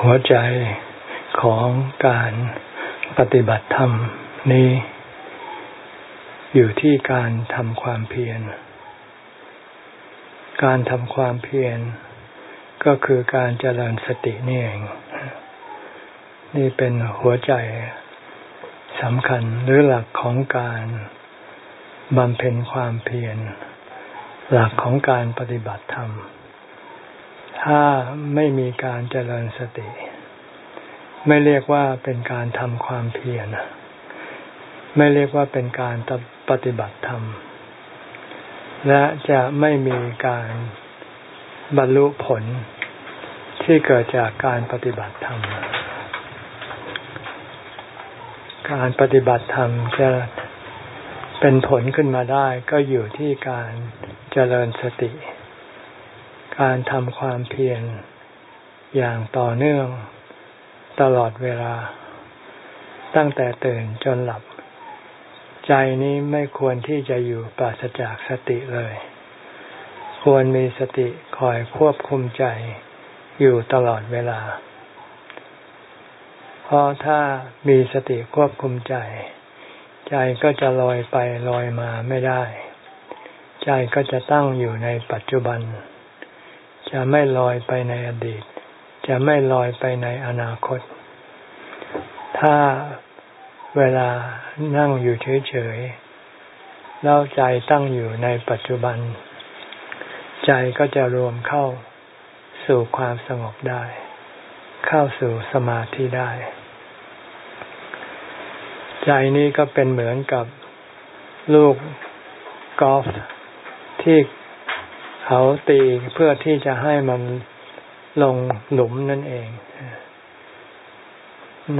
หัวใจของการปฏิบัติธรรมนี้ อยู่ที่การทำความเพียร การทำความเพียร ก็คือการเจริญสตินี่เอง นี่เป็นหัวใจสำคัญหรือหลักของการบำเพ็ญความเพียร หลักของการปฏิบัติธรรม ถ้าไม่มีการเจริญสติ ไม่เรียกว่าเป็นการทำความเพียรไม่เรียกว่าเป็นการปฏิบัติธรรม และจะไม่มีการบรรลุผลที่เกิดจากการปฏิบัติธรรม การปฏิบัติธรรมจะเป็นผลขึ้นมาได้ก็อยู่ที่การเจริญสติ การทำความเพียรอย่างต่อเนื่องตลอดเวลา ตั้งแต่ตื่นจนหลับ ใจนี้ไม่ควรที่จะอยู่ปราศจากสติเลย ควรมีสติคอยควบคุมใจอยู่ตลอดเวลา เพราะถ้ามีสติควบคุมใจ ใจก็จะลอยไปลอยมาไม่ได้ ใจก็จะตั้งอยู่ในปัจจุบัน จะไม่ลอยไปในอดีต จะไม่ลอยไปในอนาคต ถ้าเวลานั่งอยู่เฉยๆแล้วใจตั้งอยู่ในปัจจุบัน ใจก็จะรวมเข้าสู่ความสงบได้ เข้าสู่สมาธิได้ ใจนี้ก็เป็นเหมือนกับลูกกอล์ฟที่ เขาตีเพื่อที่จะให้มันลงหลุมนั่นเอง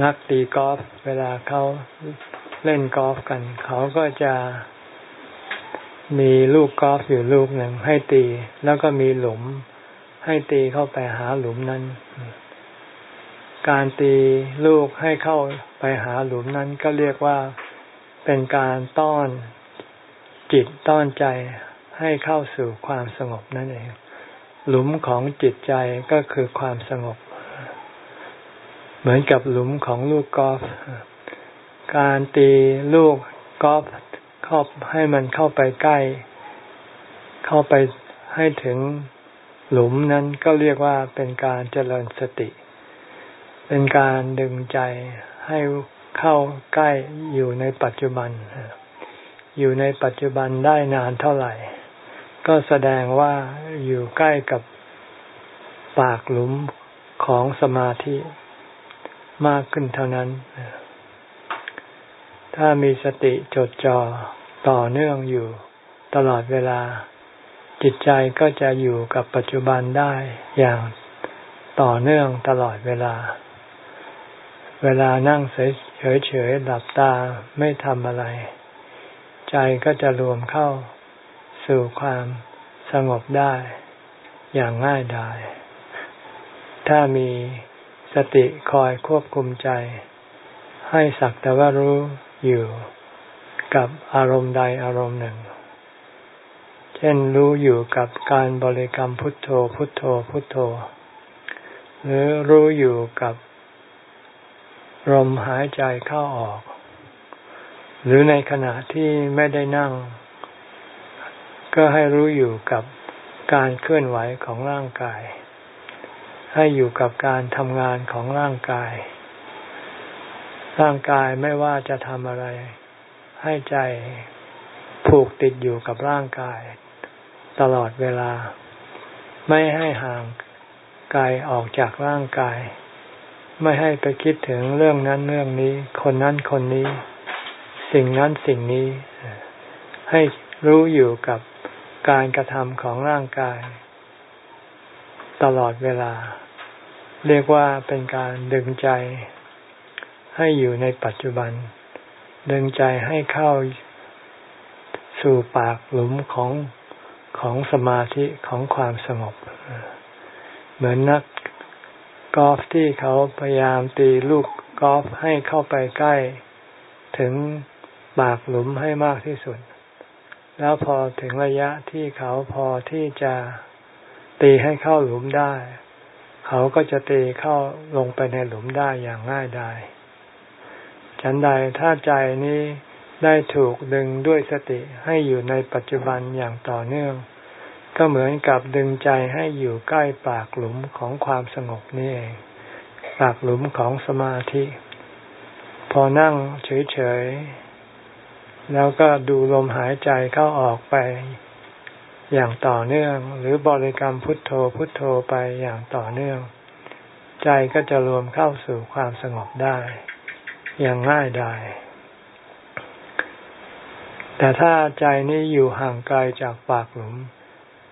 นักตีกอล์ฟเวลาเขาเล่นกอล์ฟกัน เขาก็จะมีลูกกอล์ฟอยู่ลูกหนึ่งให้ตี แล้วก็มีหลุมให้ตีเข้าไปหาหลุมนั้น การตีลูกให้เข้าไปหาหลุมนั้นก็เรียกว่าเป็นการต้อนจิตต้อนใจ ให้เข้าสู่ความสงบนั่นเอง หลุมของจิตใจก็คือความสงบ เหมือนกับหลุมของลูกกอล์ฟการตีลูกกอล์ฟเข้าให้มันเข้าไปใกล้ เข้าไปให้ถึงหลุมนั้นก็เรียกว่าเป็นการเจริญสติ เป็นการดึงใจให้เข้าใกล้อยู่ในปัจจุบัน อยู่ในปัจจุบันได้นานเท่าไหร่ ก็แสดงว่าอยู่ใกล้กับปากหลุมของสมาธิมากขึ้นเท่านั้น ถ้ามีสติจดจ่อต่อเนื่องอยู่ตลอดเวลา จิตใจก็จะอยู่กับปัจจุบันได้อย่างต่อเนื่องตลอดเวลา เวลานั่งเฉยๆหลับตาไม่ทำอะไร ใจก็จะรวมเข้า สู่ความสงบได้อย่างง่ายดาย ถ้ามีสติคอยควบคุมใจ ให้สักแต่ว่ารู้อยู่กับอารมณ์ใดอารมณ์หนึ่ง เช่นรู้อยู่กับการบริกรรมพุทโธพุทโธพุทโธ หรือรู้อยู่กับลมหายใจเข้าออก หรือในขณะที่ไม่ได้นั่ง ก็ให้รู้อยู่กับการเคลื่อนไหวของร่างกาย ให้อยู่กับการทำงานของร่างกาย ร่างกายไม่ว่าจะทำอะไร ให้ใจผูกติดอยู่กับร่างกาย ตลอดเวลา ไม่ให้ห่างกายออกจากร่างกาย ไม่ให้ไปคิดถึงเรื่องนั้นเรื่องนี้ คนนั้นคนนี้ สิ่งนั้นสิ่งนี้ ให้รู้อยู่กับ การกระทำของร่างกาย ตลอดเวลา เรียกว่าเป็นการดึงใจ ให้อยู่ในปัจจุบัน ดึงใจให้เข้าสู่ปากหลุมของของสมาธิของความสงบ เหมือนนักกอล์ฟที่เขาพยายามตีลูกกอล์ฟให้เข้าไปใกล้ ถึงปากหลุมให้มากที่สุด แล้วพอถึงระยะที่เขาพอที่จะตีให้เข้าหลุมได้ เขาก็จะตีเข้าลงไปในหลุมได้อย่างง่ายดายฉันใดถ้าใจนี้ได้ถูกดึงด้วยสติให้อยู่ในปัจจุบันอย่างต่อเนื่อง ก็เหมือนกับดึงใจให้อยู่ใกล้ปากหลุมของความสงบนี่เอง ปากหลุมของสมาธิ พอนั่งเฉยๆ แล้วก็ดูลมหายใจเข้าออกไป อย่างต่อเนื่อง หรือบริกรรมพุทโธพุทโธไปอย่างต่อเนื่อง ใจก็จะรวมเข้าสู่ความสงบได้ อย่างง่ายดายแต่ถ้าใจนี้อยู่ห่างไกลจากปากหลุม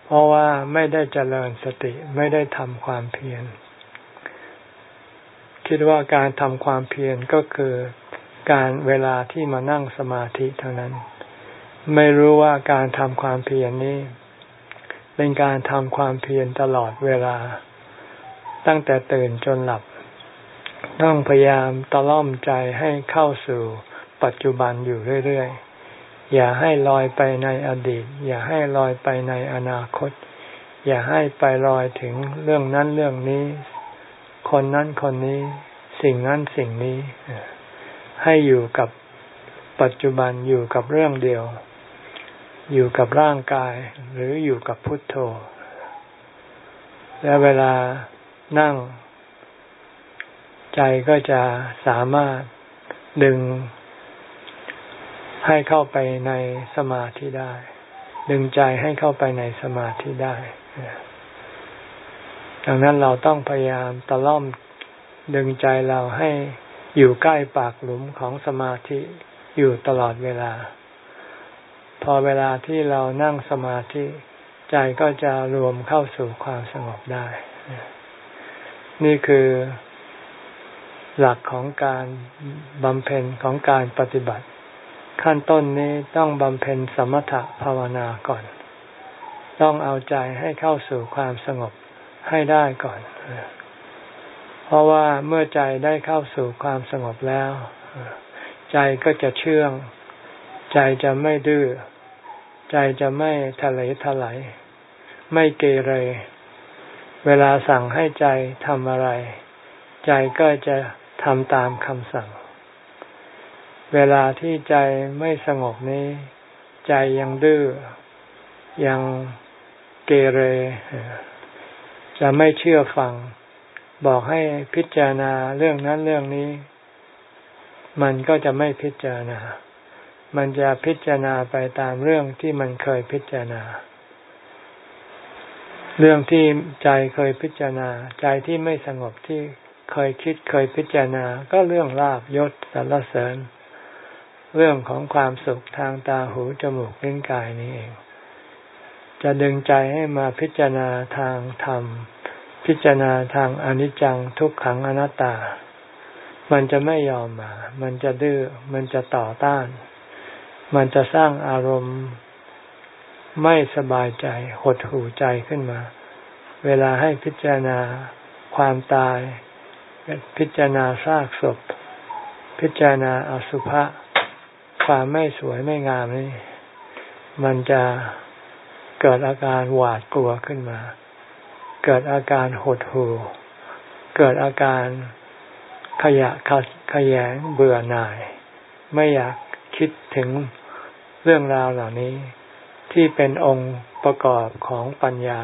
เพราะว่าไม่ได้เจริญสติไม่ได้ทำความเพียรคิดว่าการทำความเพียรก็คือ การเวลาที่มานั่งสมาธิเท่านั้น ไม่รู้ว่าการทำความเพียรนี้ เป็นการทำความเพียรตลอดเวลา ตั้งแต่ตื่นจนหลับ ต้องพยายามตะล่อมใจให้เข้าสู่ปัจจุบันอยู่เรื่อยๆ อย่าให้ลอยไปในอดีต อย่าให้ลอยไปในอนาคต อย่าให้ไปลอยถึงเรื่องนั้นเรื่องนี้ คนนั้นคนนี้ สิ่งนั้นสิ่งนี้ ให้อยู่กับปัจจุบันอยู่กับเรื่องเดียว อยู่กับร่างกาย หรืออยู่กับพุทโธ และเวลานั่ง ใจก็จะสามารถดึง ให้เข้าไปในสมาธิได้ ดึงใจให้เข้าไปในสมาธิได้ดังนั้นเราต้องพยายามตะล่อมดึงใจเราให้ อยู่ใกล้ปากหลุมของสมาธิอยู่ตลอดเวลา พอเวลาที่เรานั่งสมาธิ ใจก็จะรวมเข้าสู่ความสงบได้ นี่คือหลักของการบำเพ็ญของการปฏิบัติ ขั้นต้นนี้ต้องบำเพ็ญสมถะภาวนาก่อน ต้องเอาใจให้เข้าสู่ความสงบให้ได้ก่อน เพราะว่าเมื่อใจได้เข้าสู่ความสงบแล้ว ใจก็จะเชื่อง ใจจะไม่ดื้อ ใจจะไม่ทะเลทลายไม่เกเร เวลาสั่งให้ใจทำอะไร ใจก็จะทำตามคำสั่ง เวลาที่ใจไม่สงบนี้ ใจยังดื้อ ยังเกเร จะไม่เชื่อฟัง บอกให้พิจารณาเรื่องนั้นเรื่องนี้ มันก็จะไม่พิจารณา มันจะพิจารณาไปตามเรื่องที่มันเคยพิจารณา เรื่องที่ใจเคยพิจารณา ใจที่ไม่สงบที่เคยคิดเคยพิจารณา ก็เรื่องลาบยศสรรเสริญ เรื่องของความสุขทางตาหูจมูกลิ้นกายนี้เอง จะดึงใจให้มาพิจารณาทางธรรม พิจารณาทางอนิจจังทุกขังอนัตตา มันจะไม่ยอมมา มันจะดื้อ มันจะต่อต้าน มันจะสร้างอารมณ์ไม่สบายใจหดหูใจขึ้นมา เวลาให้พิจารณาความตาย พิจารณาซากศพ พิจารณาอสุภะความไม่สวยไม่งามนี่มันจะเกิดอาการหวาดกลัวขึ้นมา เกิดอาการหดหู่ เกิดอาการขยะขยงเบื่อหน่าย ไม่อยากคิดถึงเรื่องราวเหล่านี้ ที่เป็นองค์ประกอบของปัญญา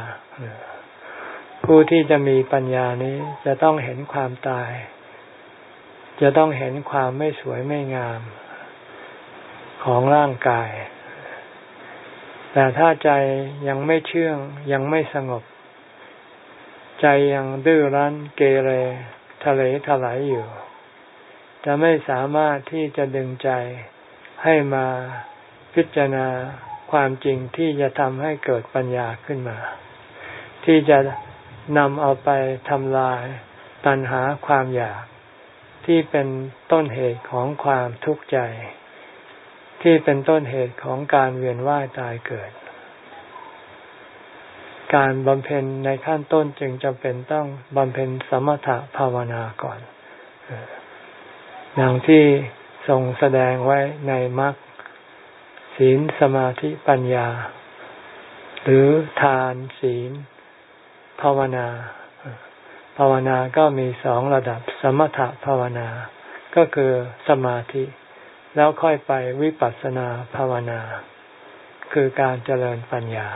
ผู้ที่จะมีปัญญานี้จะต้องเห็นความตาย จะต้องเห็นความไม่สวยไม่งาม ของร่างกาย แต่ถ้าใจยังไม่เชื่องยังไม่สงบ ใจยังดื้อรั้นเกเรทะเลทลายอยู่ จะไม่สามารถที่จะดึงใจให้มาพิจารณาความจริงที่จะทำให้เกิดปัญญาขึ้นมา ที่จะนำเอาไปทำลายตัณหาความอยาก ที่เป็นต้นเหตุของความทุกข์ใจ ที่เป็นต้นเหตุของการเวียนว่ายตายเกิด การบำเพ็ญในขั้นต้นจึงจำเป็นต้องบำเพ็ญสมถะภาวนาก่อนอย่างที่ทรงแสดงไว้ในมรรคศีลสมาธิปัญญา หรือทานศีล ภาวนา ภาวนาก็มีสองระดับ สมถะภาวนา ก็คือสมาธิ แล้วค่อยไปวิปัสสนาภาวนา คือการเจริญปัญญา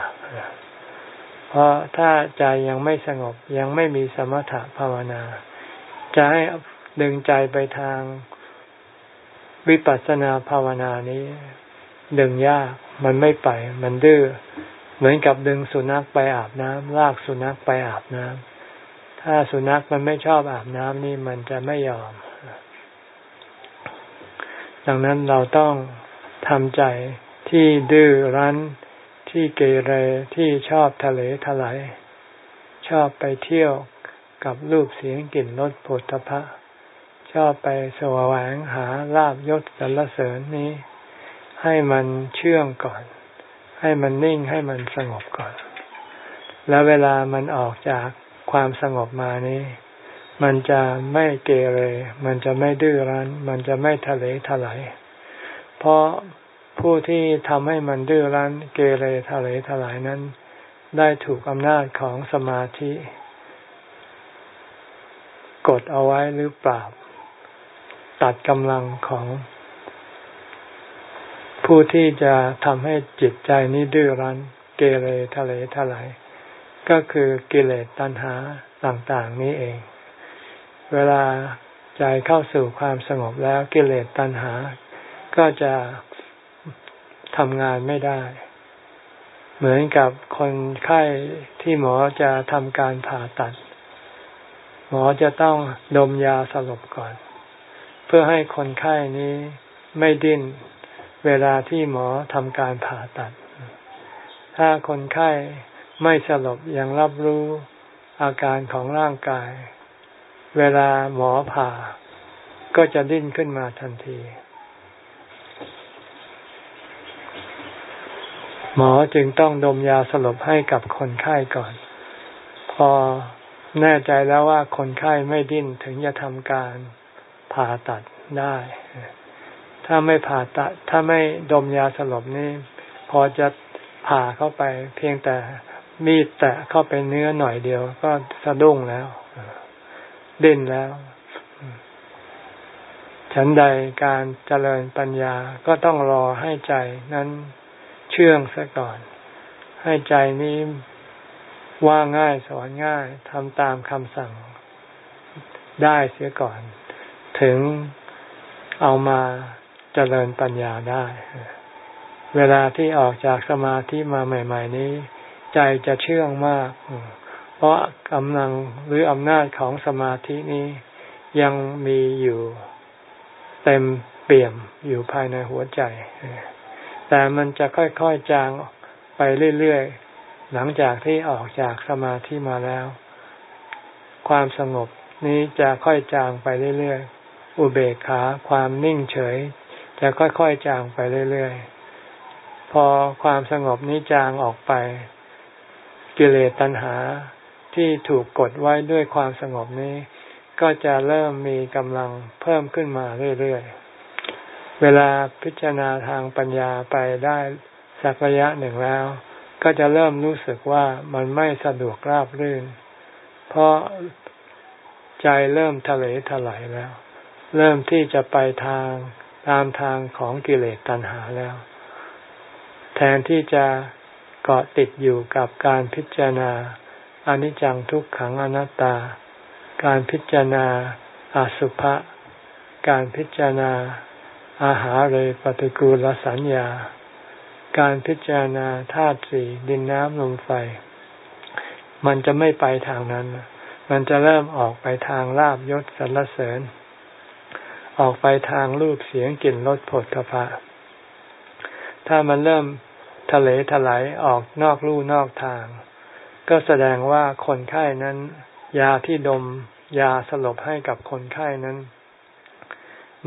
พราะถ้าใจยังไม่สงบยังไม่มีสมถะภาวนา จะให้ดึงใจไปทางวิปัสสนาภาวนานี้ ดึงยากมันไม่ไป มันดื้อเหมือนกับดึงสุนัขไปอาบน้ำลากสุนัขไปอาบน้ำถ้าสุนัขมันไม่ชอบอาบน้ำนี่มันจะไม่ยอม ดังนั้นเราต้องทำใจที่ดื้อรั้น ที่เกเรที่ชอบทะเลทลายชอบไปเที่ยวกับรูปเสียงกลิ่นรสผลตภะชอบไปสวแหวงหาลาบยศสรรเสริญนี้ ให้มันเชื่องก่อน ให้มันนิ่งให้มันสงบก่อน แล้วเวลามันออกจากความสงบมานี้ มันจะไม่เกเร มันจะไม่ดื้อรั้น มันจะไม่ทะเลทลายเพราะ ผู้ที่ทำให้มันดื้อรั้นเกเรทะเลทลายนั้น ได้ถูกอำนาจของสมาธิ กดเอาไว้หรือเปล่าตัดกำลังของ ผู้ที่จะทำให้จิตใจนี้ดื้อรั้น เกเรทะเลทลายก็คือกิเลสตัณหาต่างๆนี้เอง เวลาใจเข้าสู่ความสงบแล้วกิเลสตัณหา ก็จะ ทำงานไม่ได้ เหมือนกับคนไข้ที่หมอจะทำการผ่าตัด หมอจะต้องดมยาสลบก่อน เพื่อให้คนไข้นี้ไม่ดิ้นเวลาที่หมอทำการผ่าตัด ถ้าคนไข้ไม่สลบยังรับรู้อาการของร่างกาย เวลาหมอผ่าก็จะดิ้นขึ้นมาทันที หมอจึงต้องดมยาสลบให้กับคนไข้ก่อน พอแน่ใจแล้วว่าคนไข้ไม่ดิ้นถึงจะทำการผ่าตัดได้ ถ้าไม่ผ่าตัด ถ้าไม่ดมยาสลบนี่พอจะผ่าเข้าไป เพียงแต่มีดแตะเข้าไปเนื้อหน่อยเดียว ก็สะดุ้งแล้วดิ้นแล้วฉันใดการเจริญปัญญาก็ต้องรอให้ใจนั้น ชื่องซะก่อน ให้ใจนี้ว่าง่ายสอนง่ายทำตามคำสั่งได้เสียก่อน ถึงเอามาเจริญปัญญาได้ เวลาที่ออกจากสมาธิมาใหม่ ๆ นี้ ใจจะเชื่องมาก เพราะกำลังหรืออำนาจของสมาธินี้ยังมีอยู่เต็มเปี่ยมอยู่ภายในหัวใจ แต่มันจะค่อยๆจางไปเรื่อยๆ หลังจากที่ออกจากสมาธิมาแล้ว ความสงบนี้จะค่อยจางไปเรื่อยๆ อุเบกขาความนิ่งเฉย จะค่อยๆจางไปเรื่อยๆ พอความสงบนี้จางออกไป กิเลสตัณหาที่ถูกกดไว้ด้วยความสงบนี้ ก็จะเริ่มมีกำลังเพิ่มขึ้นมาเรื่อยๆ เวลาพิจารณาทางปัญญาไปได้สักระยะหนึ่งแล้ว ก็จะเริ่มรู้สึกว่ามันไม่สะดวกราบรื่น เพราะใจเริ่มทะเลถลายแล้ว เริ่มที่จะไปทางตามทางของกิเลสตัณหาแล้ว แทนที่จะเกาะติดอยู่กับการพิจารณาอนิจจังทุกขังอนัตตา การพิจารณาอาสุภะ การพิจารณา อาหารเลยปฏิกูลสัญญา การพิจารณาธาตุสี่ดินน้ำลมไฟ มันจะไม่ไปทางนั้น มันจะเริ่มออกไปทางลาบยศสรรเสริญ ออกไปทางรูปเสียงกลิ่นรสผลพภะถ้ามันเริ่มทะเลถลายออกนอกลู่นอกทาง ก็แสดงว่าคนไข้นั้น ยาที่ดมยาสลบให้กับคนไข้นั้น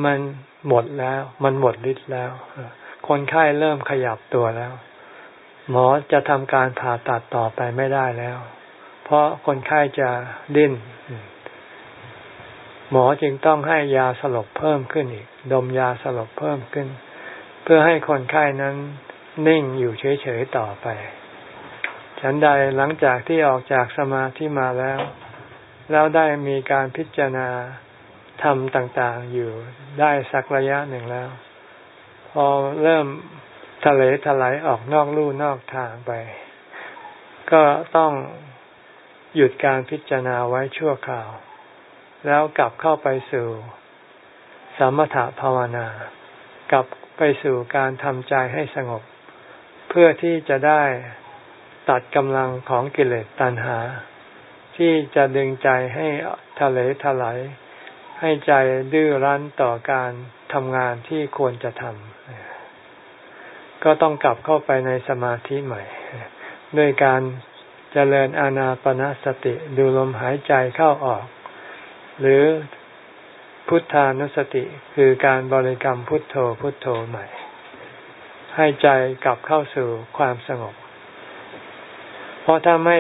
มัน หมดแล้ว มันหมดฤทธิ์แล้ว คนไข้เริ่มขยับตัวแล้ว หมอจะทำการผ่าตัดต่อไปไม่ได้แล้ว เพราะคนไข้จะดิ้น หมอจึงต้องให้ยาสลบเพิ่มขึ้นอีก ดมยาสลบเพิ่มขึ้น เพื่อให้คนไข้นั้นนิ่งอยู่เฉยๆต่อไป ฉันใดหลังจากที่ออกจากสมาธิมาแล้ว แล้วได้มีการพิจารณา ทำต่างๆอยู่ได้สักระยะหนึ่งแล้ว พอเริ่มทะเลถลายออกนอกลู่นอกทางไป ก็ต้องหยุดการพิจารณาไว้ชั่วคราว แล้วกลับเข้าไปสู่สมถะภาวนา กลับไปสู่การทำใจให้สงบ เพื่อที่จะได้ตัดกำลังของกิเลสตัณหา ที่จะดึงใจให้ทะเลถลาย ให้ใจดื้อรั้นต่อการทำงานที่ควรจะทำก็ต้องกลับเข้าไปในสมาธิใหม่ ด้วยการเจริญอานาปนาสติดูลมหายใจเข้าออก หรือพุทธานุสติคือการบริกรรมพุทโธพุทโธใหม่ ให้ใจกลับเข้าสู่ความสงบ เพราะถ้าไม่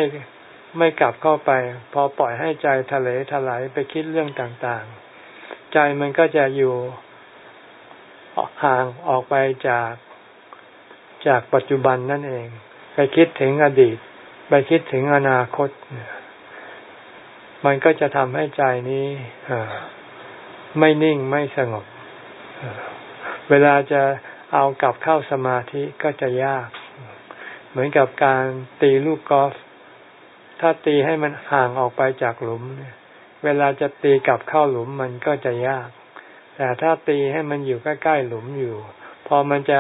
ไม่กลับเข้าไป พอปล่อยให้ใจทะเลถลายไปคิดเรื่องต่าง ใจมันก็จะอยู่ห่างออกไปจากจากปัจจุบันนั่นเอง ไปคิดถึงอดีต ไปคิดถึงอนาคต มันก็จะทำให้ใจนี้ไม่นิ่งไม่สงบ เวลาจะเอากลับเข้าสมาธิก็จะยาก เหมือนกับการตีลูกกอล์ฟถ้าตีให้มันห่างออกไปจากหลุมเเวลาจะตีกลับเข้าหลุมมันก็จะยาก แต่ถ้าตีให้มันอยู่ใกล้ๆหลุมอยู่ พอมันจะ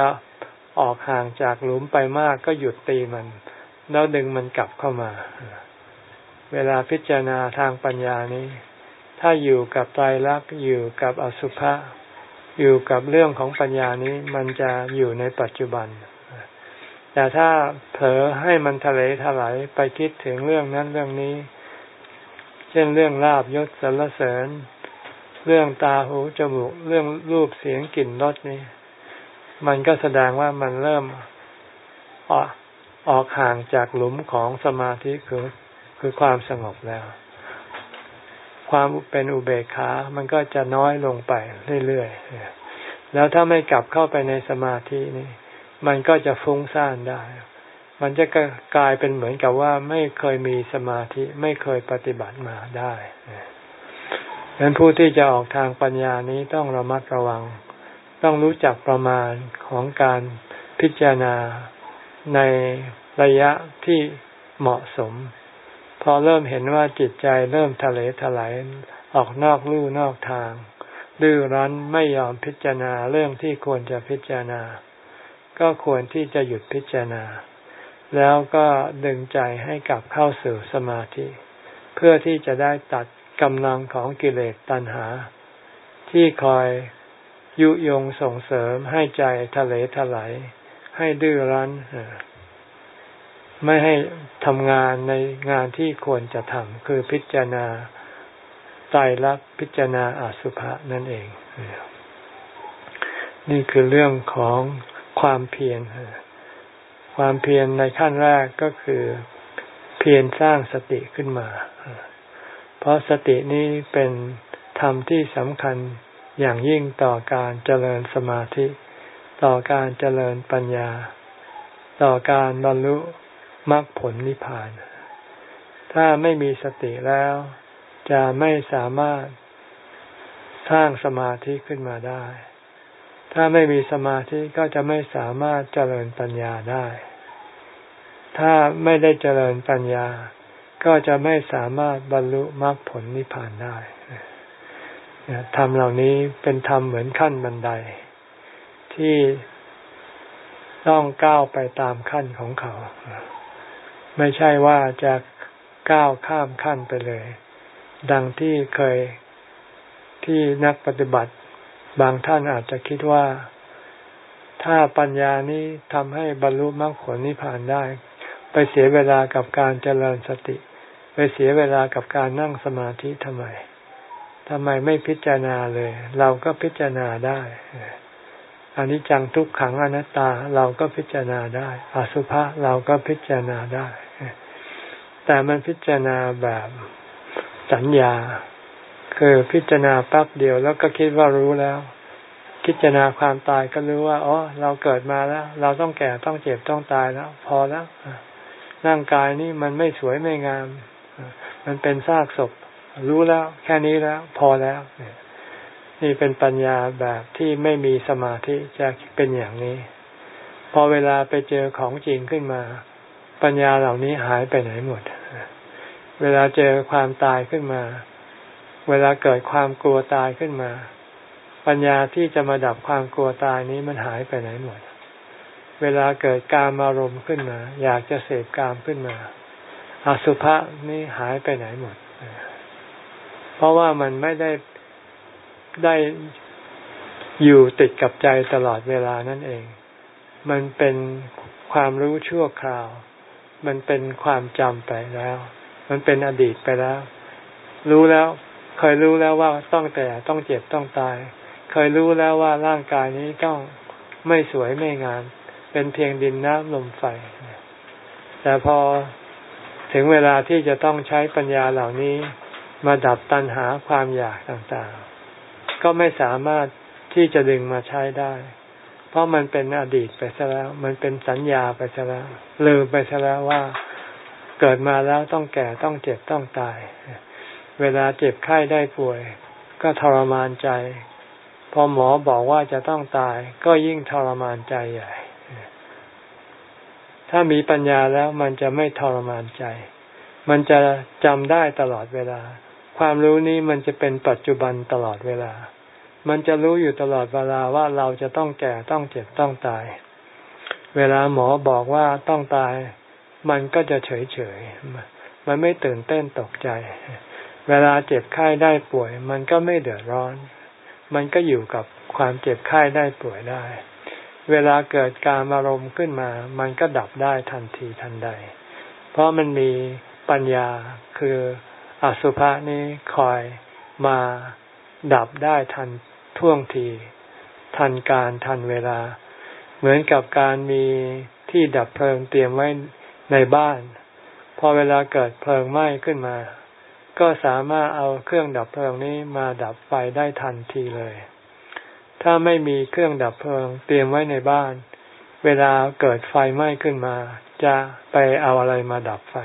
ออกห่างจากหลุมไปมากก็หยุดตีมัน แล้วดึงมันกลับเข้ามา เวลาพิจารณาทางปัญญานี้ ถ้าอยู่กับไตรลักษณ์อยู่กับอสุภะอยู่กับเรื่องของปัญญานี้มันจะอยู่ในปัจจุบัน แต่ถ้าเผลอให้มันทะเลถลายไปคิดถึงเรื่องนั้นเรื่องนี้ เช่นเรื่องลาบยศสรรเสริญ เรื่องตาหูจมูก เรื่องรูปเสียงกลิ่นรสนี้มันก็แสดงว่ามันเริ่มออกออกห่างจากหลุมของสมาธิคือคือความสงบแล้ว ความเป็นอุเบกขา มันก็จะน้อยลงไปเรื่อยๆแล้วถ้าไม่กลับเข้าไปในสมาธินี่ มันก็จะฟุ้งซ่านได้ มันจะกลายเป็นเหมือนกับว่าไม่เคยมีสมาธิไม่เคยปฏิบัติมาได้ดังนั้นผู้ที่จะออกทางปัญญานี้ต้องระมัดระวัง ต้องรู้จักประมาณของการพิจารณาในระยะที่เหมาะสม พอเริ่มเห็นว่าจิตใจเริ่มทะเลถลายออกนอกลู่นอกทาง ดื้อรั้นไม่ยอมพิจารณาเรื่องที่ควรจะพิจารณา ก็ควรที่จะหยุดพิจารณา แล้วก็ดึงใจให้กลับเข้าสู่สมาธิ เพื่อที่จะได้ตัดกำลังของกิเลสตัณหา ที่คอยยุยงส่งเสริมให้ใจทะเลถลายให้ดื้อรั้นไม่ให้ทำงานในงานที่ควรจะทำคือพิจารณาใจรักพิจารณาอสุภะนั่นเอง นี่คือเรื่องของความเพียร ความเพียรในขั้นแรกก็คือเพียรสร้างสติขึ้นมา เพราะสตินี้เป็นธรรมที่สำคัญอย่างยิ่งต่อการเจริญสมาธิ ต่อการเจริญปัญญา ต่อการบรรลุมรรคผลนิพพาน ถ้าไม่มีสติแล้ว จะไม่สามารถสร้างสมาธิขึ้นมาได้ ถ้าไม่มีสมาธิก็จะไม่สามารถเจริญปัญญาได้ ถ้าไม่ได้เจริญปัญญา ก็จะไม่สามารถบรรลุมรรคผลนิพพานได้ธรรมเหล่านี้เป็นธรรมเหมือนขั้นบันได ที่ต้องก้าวไปตามขั้นของเขา ไม่ใช่ว่าจะก้าวข้ามขั้นไปเลย ดังที่เคยที่นักปฏิบัติ บางท่านอาจจะคิดว่า ถ้าปัญญานี้ทำให้บรรลุมรรคผลนิพพานได้ ไปเสียเวลากับการเจริญสติ ไปเสียเวลากับการนั่งสมาธิทำไมทำไมไม่พิจารณาเลย เราก็พิจารณาได้อันนี้จังทุกขังอนัตตาเราก็พิจารณาได้อสุภะเราก็พิจารณาได้ แต่มันพิจารณาแบบสัญญา คือพิจารณาแป๊บเดียวแล้วก็คิดว่ารู้แล้ว พิจารณาความตายก็รู้ว่าอ๋อเราเกิดมาแล้ว เราต้องแก่ต้องเจ็บต้องตายแล้ว พอแล้วร่างกายนี้มันไม่สวยไม่งาม มันเป็นซากศพ รู้แล้ว แค่นี้แล้ว พอแล้ว นี่เป็นปัญญาแบบที่ไม่มีสมาธิจะเป็นอย่างนี้ พอเวลาไปเจอของจริงขึ้นมา ปัญญาเหล่านี้หายไปไหนหมด เวลาเจอความตายขึ้นมา เวลาเกิดความกลัวตายขึ้นมา ปัญญาที่จะมาดับความกลัวตายนี้มันหายไปไหนหมด เวลาเกิดการอารมณ์ขึ้นมา อยากจะเสพกามขึ้นมาอสุภะนี่หายไปไหนหมด เพราะว่ามันไม่ได้ได้อยู่ติดกับใจตลอดเวลานั่นเอง มันเป็นความรู้ชั่วคราว มันเป็นความจำไปแล้ว มันเป็นอดีตไปแล้ว รู้แล้ว เคยรู้แล้วว่าต้องแต่ต้องเจ็บต้องตาย เคยรู้แล้วว่าร่างกายนี้ต้องไม่สวยไม่งาม เป็นเพียงดินน้ำลมไฟ แต่พอถึงเวลาที่จะต้องใช้ปัญญาเหล่านี้ มาดับตัณหาความอยากต่างๆ ก็ไม่สามารถที่จะดึงมาใช้ได้ เพราะมันเป็นอดีตไปซะแล้ว มันเป็นสัญญาไปซะแล้วลืมไปซะแล้วว่าเกิดมาแล้วต้องแก่ต้องเจ็บต้องตาย เวลาเจ็บไข้ได้ป่วย ก็ทรมานใจ พอหมอบอกว่าจะต้องตาย ก็ยิ่งทรมานใจใหญ่ ถ้ามีปัญญาแล้วมันจะไม่ทรมานใจ มันจะจำได้ตลอดเวลา ความรู้นี้มันจะเป็นปัจจุบันตลอดเวลา มันจะรู้อยู่ตลอดเวลาว่าเราจะต้องแก่ต้องเจ็บต้องตาย เวลาหมอบอกว่าต้องตาย มันก็จะเฉยเฉยมันไม่ตื่นเต้นตกใจ เวลาเจ็บไข้ได้ป่วย มันก็ไม่เดือดร้อน มันก็อยู่กับความเจ็บไข้ได้ป่วยได้ เวลาเกิดการอารมณ์ขึ้นมา มันก็ดับได้ทันทีทันใด เพราะมันมีปัญญาคืออสุภะนี้คอยมาดับได้ทันท่วงที ทันการทันเวลา เหมือนกับการมีที่ดับเพลิงเตรียมไว้ในบ้าน พอเวลาเกิดเพลิงไหม้ขึ้นมา ก็สามารถเอาเครื่องดับเพลิงนี้มาดับไฟได้ทันทีเลย ถ้าไม่มีเครื่องดับเพลิง เตรียมไว้ในบ้าน เวลาเกิดไฟไหม้ขึ้นมา จะไปเอาอะไรมาดับไฟ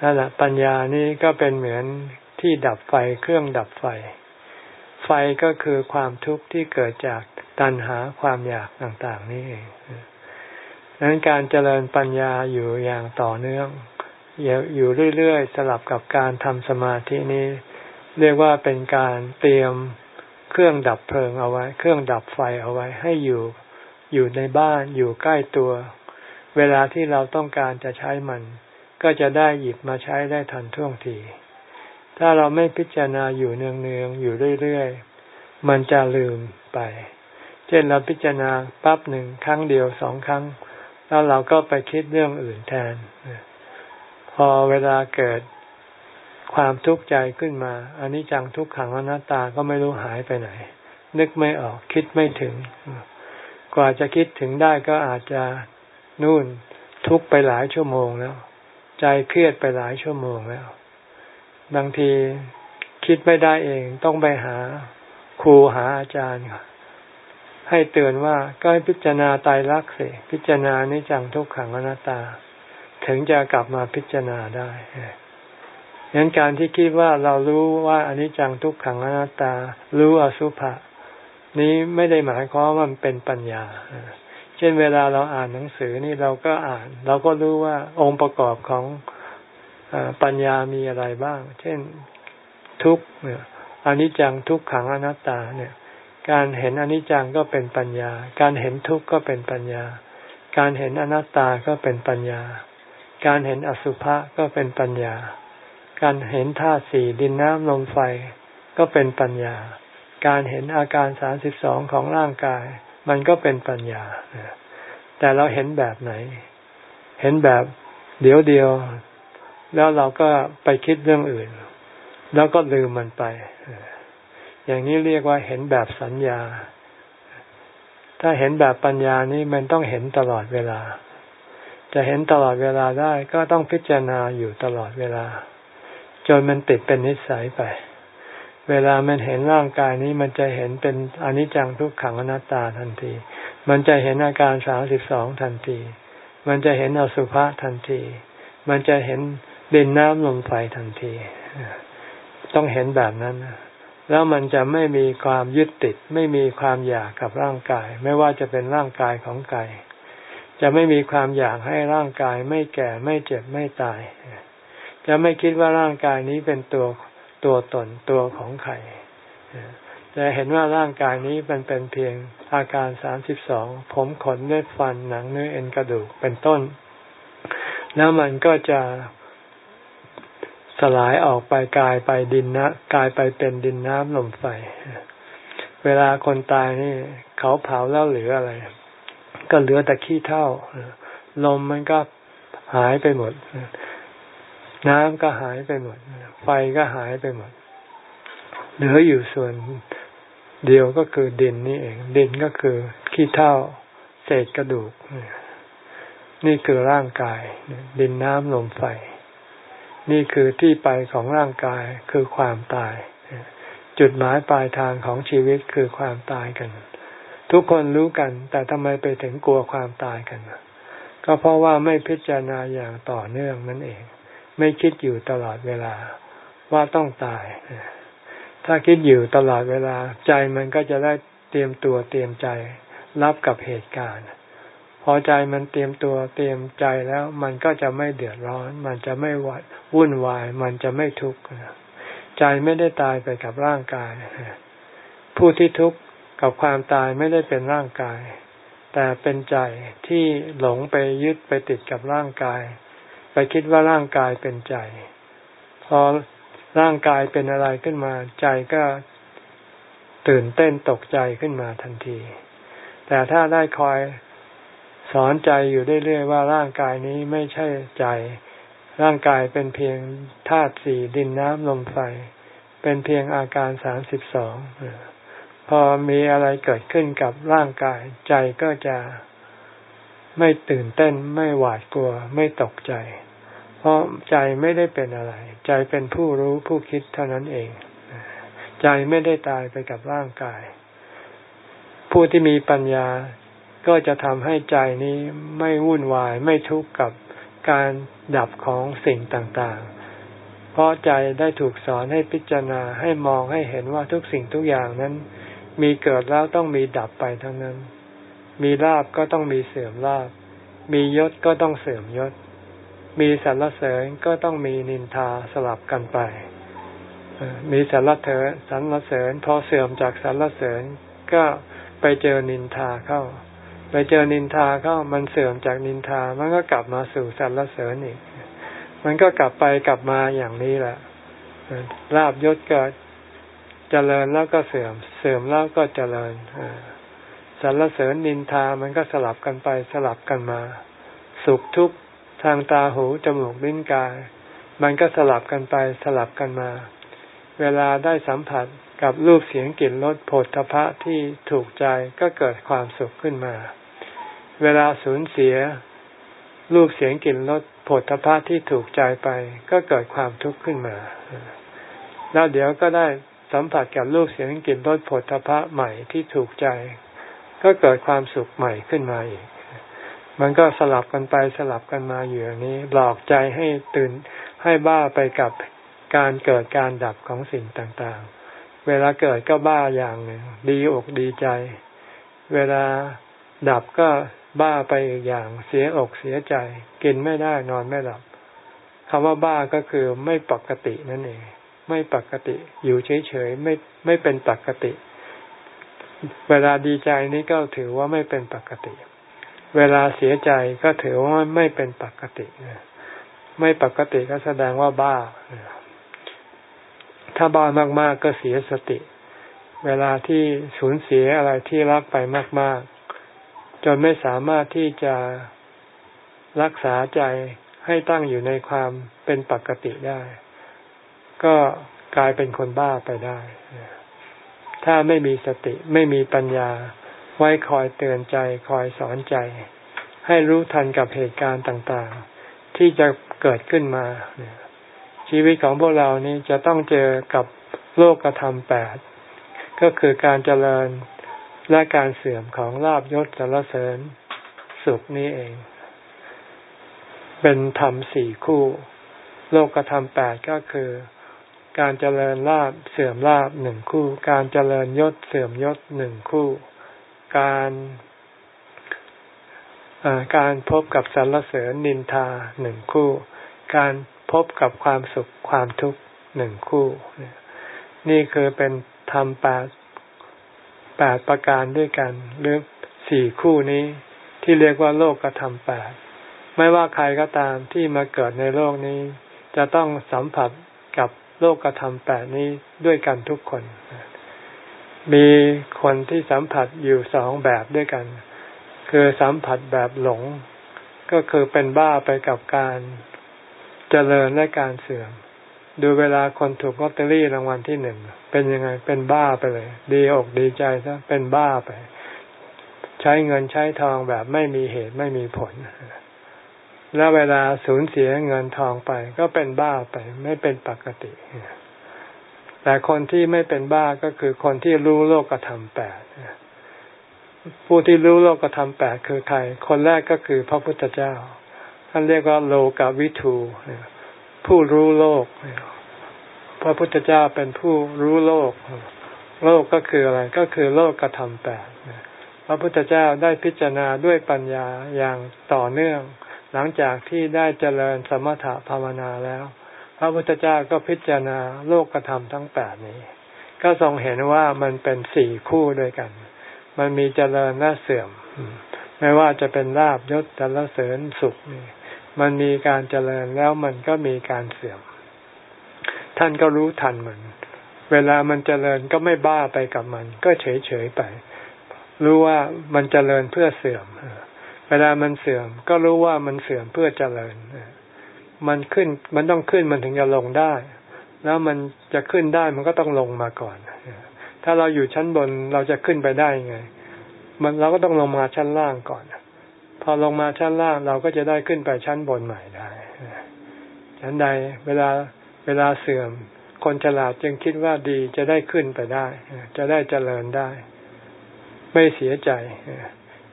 นั่นแหละปัญญานี้ก็เป็นเหมือนที่ดับไฟเครื่องดับไฟ ไฟก็คือความทุกข์ที่เกิดจากตัณหาความอยากต่างๆนี่เองดังนั้นการเจริญปัญญาอยู่อย่างต่อเนื่อง อยู่เรื่อยๆ สลับกับการทำสมาธินี้ เรียกว่าเป็นการเตรียมเครื่องดับเพลิงเอาไว้ เครื่องดับไฟเอาไว้ให้อยู่อยู่ในบ้านอยู่ใกล้ตัว เวลาที่เราต้องการจะใช้มัน ก็จะได้หยิบมาใช้ได้ทันท่วงที ถ้าเราไม่พิจารณาอยู่เนืองๆอยู่เรื่อยๆ มันจะลืมไป เช่นเราพิจารณาปั๊บหนึ่งครั้งเดียวสองครั้ง แล้วเราก็ไปคิดเรื่องอื่นแทน พอเวลาเกิดความทุกข์ใจขึ้นมาอันนี้จังทุกขังอนัตตาก็ไม่รู้หายไปไหน นึกไม่ออกคิดไม่ถึง กว่าจะคิดถึงได้ก็อาจจะนู่นทุกไปหลายชั่วโมงแล้ว ใจเครียดไปหลายชั่วโมงแล้ว บางทีคิดไม่ได้เองต้องไปหาครูหาอาจารย์ให้เตือนว่าก็ให้พิจารณาตายรักสิพิจารณานิจังทุกขังอนัตตา ถึงจะกลับมาพิจารณาได้งั้นการที่คิดว่าเรารู้ว่าอนิจจังทุกขังอนัตตา รู้อสุภะนี้ไม่ได้หมายความว่ามันเป็นปัญญา เช่นเวลาเราอ่านหนังสือนี่เราก็อ่าน เราก็รู้ว่าองค์ประกอบของอปัญญามีอะไรบ้าง เช่นทุกเนี่ยอนิจจังทุกขังอนัตตาเนี่ย การเห็นอนิจจังก็เป็นปัญญา การเห็นทุกข์ก็เป็นปัญญา การเห็นอนัตตาก็เป็นปัญญา การเห็นอสุภะก็เป็นปัญญา การเห็นธาตุสี่ดินน้ำลมไฟก็เป็นปัญญา การเห็นอาการสามสิบสองของร่างกาย มันก็เป็นปัญญา แต่เราเห็นแบบไหน เห็นแบบเดียวเดียว แล้วเราก็ไปคิดเรื่องอื่น แล้วก็ลืมมันไป อย่างนี้เรียกว่าเห็นแบบสัญญา ถ้าเห็นแบบปัญญานี้มันต้องเห็นตลอดเวลา จะเห็นตลอดเวลาได้ก็ต้องพิจารณาอยู่ตลอดเวลา จนมันติดเป็นนิสัยไป เวลามันเห็นร่างกายนี้มันจะเห็นเป็นอนิจจังทุกขังอนัตตาทันที มันจะเห็นอาการสามสิบสองทันที มันจะเห็นอสุภะทันที มันจะเห็นดินน้ำลมไฟทันที ต้องเห็นแบบนั้น แล้วมันจะไม่มีความยึดติด ไม่มีความอยากกับร่างกาย ไม่ว่าจะเป็นร่างกายของกาย จะไม่มีความอยากให้ร่างกายไม่แก่ไม่เจ็บไม่ตาย จะไม่คิดว่าร่างกายนี้เป็นตัวตัวตนตัวของใครจะเห็นว่าร่างกายนี้มันเป็นเพียงอาการสามสิบสองผมขนเลือดฟันหนังเนื้อเอ็นกระดูกเป็นต้น แล้วมันก็จะสลายออกไปกลายไปดินนะกลายไปเป็นดินน้ำลมไฟ เวลาคนตายนี่ เขาเผาแล้วเหลืออะไร ก็เหลือแต่ขี้เท่าลมมันก็หายไปหมด น้ำก็หายไปหมด ไฟก็หายไปหมด เหลืออยู่ส่วนเดียวก็คือดินนี่เอง ดินก็คือขี้เท่าเศษกระดูก นี่คือร่างกาย ดินน้ำลมไฟ นี่คือที่ไปของร่างกายคือความตาย จุดหมายปลายทางของชีวิตคือความตายกัน ทุกคนรู้กัน แต่ทำไมไปถึงกลัวความตายกัน ก็เพราะว่าไม่พิจารณาอย่างต่อเนื่องนั่นเอง ไม่คิดอยู่ตลอดเวลาว่าต้องตาย ถ้าคิดอยู่ตลอดเวลา ใจมันก็จะได้เตรียมตัวเตรียมใจ รับกับเหตุการณ์ พอใจมันเตรียมตัวเตรียมใจแล้ว มันก็จะไม่เดือดร้อน มันจะไม่ววุ่นวาย มันจะไม่ทุกข์ใจไม่ได้ตายไปกับร่างกาย ผู้ที่ทุกข์ กับความตายไม่ได้เป็นร่างกาย แต่เป็นใจที่หลงไปยึดไปติดกับร่างกาย ไปคิดว่าร่างกายเป็นใจ พอร่างกายเป็นอะไรขึ้นมา ใจก็ตื่นเต้นตกใจขึ้นมาทันที แต่ถ้าได้คอยสอนใจอยู่เรื่อยๆว่าร่างกายนี้ไม่ใช่ใจ ร่างกายเป็นเพียงธาตุสี่ดินน้ำลมไฟ เป็นเพียงอาการสามสิบสอง พอมีอะไรเกิดขึ้นกับร่างกาย ใจก็จะไม่ตื่นเต้นไม่หวาดกลัวไม่ตกใจ เพราะใจไม่ได้เป็นอะไร ใจเป็นผู้รู้ผู้คิดเท่านั้นเอง ใจไม่ได้ตายไปกับร่างกาย ผู้ที่มีปัญญาก็จะทำให้ใจนี้ไม่วุ่นวายไม่ทุกข์กับการดับของสิ่งต่างๆ เพราะใจได้ถูกสอนให้พิจารณาให้มองให้เห็นว่าทุกสิ่งทุกอย่างนั้น มีเกิดแล้วต้องมีดับไปทั้งนั้น มีลาบก็ต้องมีเสื่อมลาบ มียศก็ต้องเสื่อมยศ มีสรรเสริญก็ต้องมีนินทาสลับกันไป มีสรรเสริญสรรเสริญพอเสื่อมจากสรรเสริญก็ไปเจอนินทาเข้า ไปเจอนินทาก็มันเสื่อมจากนินทา มันก็กลับมาสู่สรรเสริญอีก มันก็กลับไปกลับมาอย่างนี้แหละลาบยศก็ เจริญแล้วก็เสื่อม เสื่อมแล้วก็เจริญสรรเสริญนินทามันก็สลับกันไปสลับกันมา สุขทุกข์ทางตาหูจมูกลิ้นกาย มันก็สลับกันไปสลับกันมา เวลาได้สัมผัสกับรูปเสียงกลิ่นรสผฏฐพะที่ถูกใจก็เกิดความสุขขึ้นมา เวลาสูญเสีย รูปเสียงกลิ่นรสผลทพะที่ถูกใจไป ก็เกิดความทุกข์ขึ้นมา แล้วเดี๋ยวก็ได้ สัมผัสกับรูปเสียงกลิ่นรสผลทพะใหม่ที่ถูกใจ ก็เกิดความสุขใหม่ขึ้นมาอีก มันก็สลับกันไปสลับกันมาอยู่อย่างนี้ หลอกใจให้ตื่นให้บ้าไปกับการเกิดการดับของสิ่งต่างๆ เวลาเกิดก็บ้าอย่างหนึ่งดีอกดีใจ เวลาดับก็บ้าไปอีกอย่างเสียอกเสียใจ กินไม่ได้นอนไม่หลับคำว่าบ้าก็คือไม่ปกตินั่นเอง ไม่ปกติ อยู่เฉยๆไม่ไม่เป็นปกติ เวลาดีใจนี่ก็ถือว่าไม่เป็นปกติ เวลาเสียใจก็ถือว่าไม่เป็นปกติไม่ปกติก็แสดงว่าบ้าถ้าบ้ามากๆก็เสียสติ เวลาที่สูญเสียอะไรที่รักไปมาก ๆ จนไม่สามารถที่จะรักษาใจให้ตั้งอยู่ในความเป็นปกติได้ ก็กลายเป็นคนบ้าไปได้ ถ้าไม่มีสติไม่มีปัญญาไว้คอยเตือนใจคอยสอนใจ ให้รู้ทันกับเหตุการณ์ต่างๆ ที่จะเกิดขึ้นมา ชีวิตของพวกเรานี้จะต้องเจอกับโลกธรรมแปดก็คือการเจริญและการเสื่อมของลาบยศสารเสริญสุขนี้เอง เป็นธรรมสี่คู่ โลกธรรมแปดก็คือ การเจริญลาบเสื่อมลาบหนึ่งคู่ การเจริญยศเสื่อมยศหนึ่งคู่ การการพบกับสรรเสริญนินทาหนึ่งคู่ การพบกับความสุขความทุกข์หนึ่งคู่ นี่คือเป็นธรรมแปดแปดประการด้วยกันหรือสี่คู่นี้ที่เรียกว่าโลกกระทำแปดไม่ว่าใครก็ตามที่มาเกิดในโลกนี้ จะต้องสัมผัสกับ โลกกระทำแปดนี้ด้วยกันทุกคน มีคนที่สัมผัสอยู่สองแบบด้วยกัน คือสัมผัสแบบหลง ก็คือเป็นบ้าไปกับการเจริญและการเสื่อม ดูเวลาคนถูกลอตเตอรี่รางวัลที่หนึ่ง เป็นยังไงเป็นบ้าไปเลย ดีอกดีใจซะเป็นบ้าไป ใช้เงินใช้ทองแบบไม่มีเหตุไม่มีผล แล้วเวลาสูญเสียเงินทองไป ก็เป็นบ้าไปไม่เป็นปกติ แต่คนที่ไม่เป็นบ้าก็คือคนที่รู้โลกธรรมแปดผู้ที่รู้โลกธรรมแปดคือใคร คนแรกก็คือพระพุทธเจ้า ท่านเรียกว่าโลกาวิทูผู้รู้โลก พระพุทธเจ้าเป็นผู้รู้โลก โลกก็คืออะไร ก็คือโลกกระทำแปดพระพุทธเจ้าได้พิจารณาด้วยปัญญาอย่างต่อเนื่อง หลังจากที่ได้เจริญสมถะภาวนาแล้ว พระพุทธเจ้าก็พิจารณาโลกธรรมทั้งแปดนี้ ก็ทรงเห็นว่ามันเป็นสี่คู่ด้วยกัน มันมีเจริญและเสื่อม ไม่ว่าจะเป็นลาบยศสรรเสริญสุขนี่มันมีการเจริญแล้วมันก็มีการเสื่อม ท่านก็รู้ทันมัน เวลามันเจริญก็ไม่บ้าไปกับมัน ก็เฉยเฉยไป รู้ว่ามันเจริญเพื่อเสื่อมเวลามันเสื่อม ก็รู้ว่ามันเสื่อมเพื่อเจริญ มันขึ้น มันต้องขึ้นมันถึงจะลงได้ แล้วมันจะขึ้นได้มันก็ต้องลงมาก่อน ถ้าเราอยู่ชั้นบนเราจะขึ้นไปได้ไง มันเราก็ต้องลงมาชั้นล่างก่อน พอลงมาชั้นล่างเราก็จะได้ขึ้นไปชั้นบนใหม่ได้ชั้นใดเวลาเวลาเสื่อม คนฉลาดจึงคิดว่าดีจะได้ขึ้นไปได้ จะได้เจริญได้ ไม่เสียใจ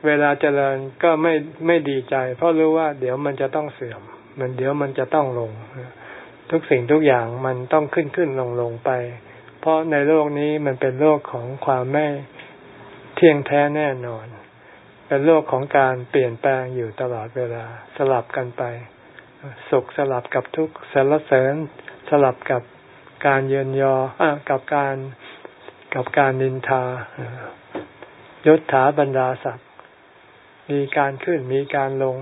เวลาเจริญก็ไม่ไม่ดีใจ เพราะรู้ว่าเดี๋ยวมันจะต้องเสื่อม มันเดี๋ยวมันจะต้องลง ทุกสิ่งทุกอย่างมันต้องขึ้นขึ้นลงลงไป เพราะในโลกนี้มันเป็นโลกของความไม่เที่ยงแท้แน่นอน เป็นโลกของการเปลี่ยนแปลงอยู่ตลอดเวลาสลับกันไป สุขสลับกับทุกข์สรรเสริญสลับกับการเยินยออกับการกับการนินทายศถาบรรดาศักดิ มีการขึ้นมีการลง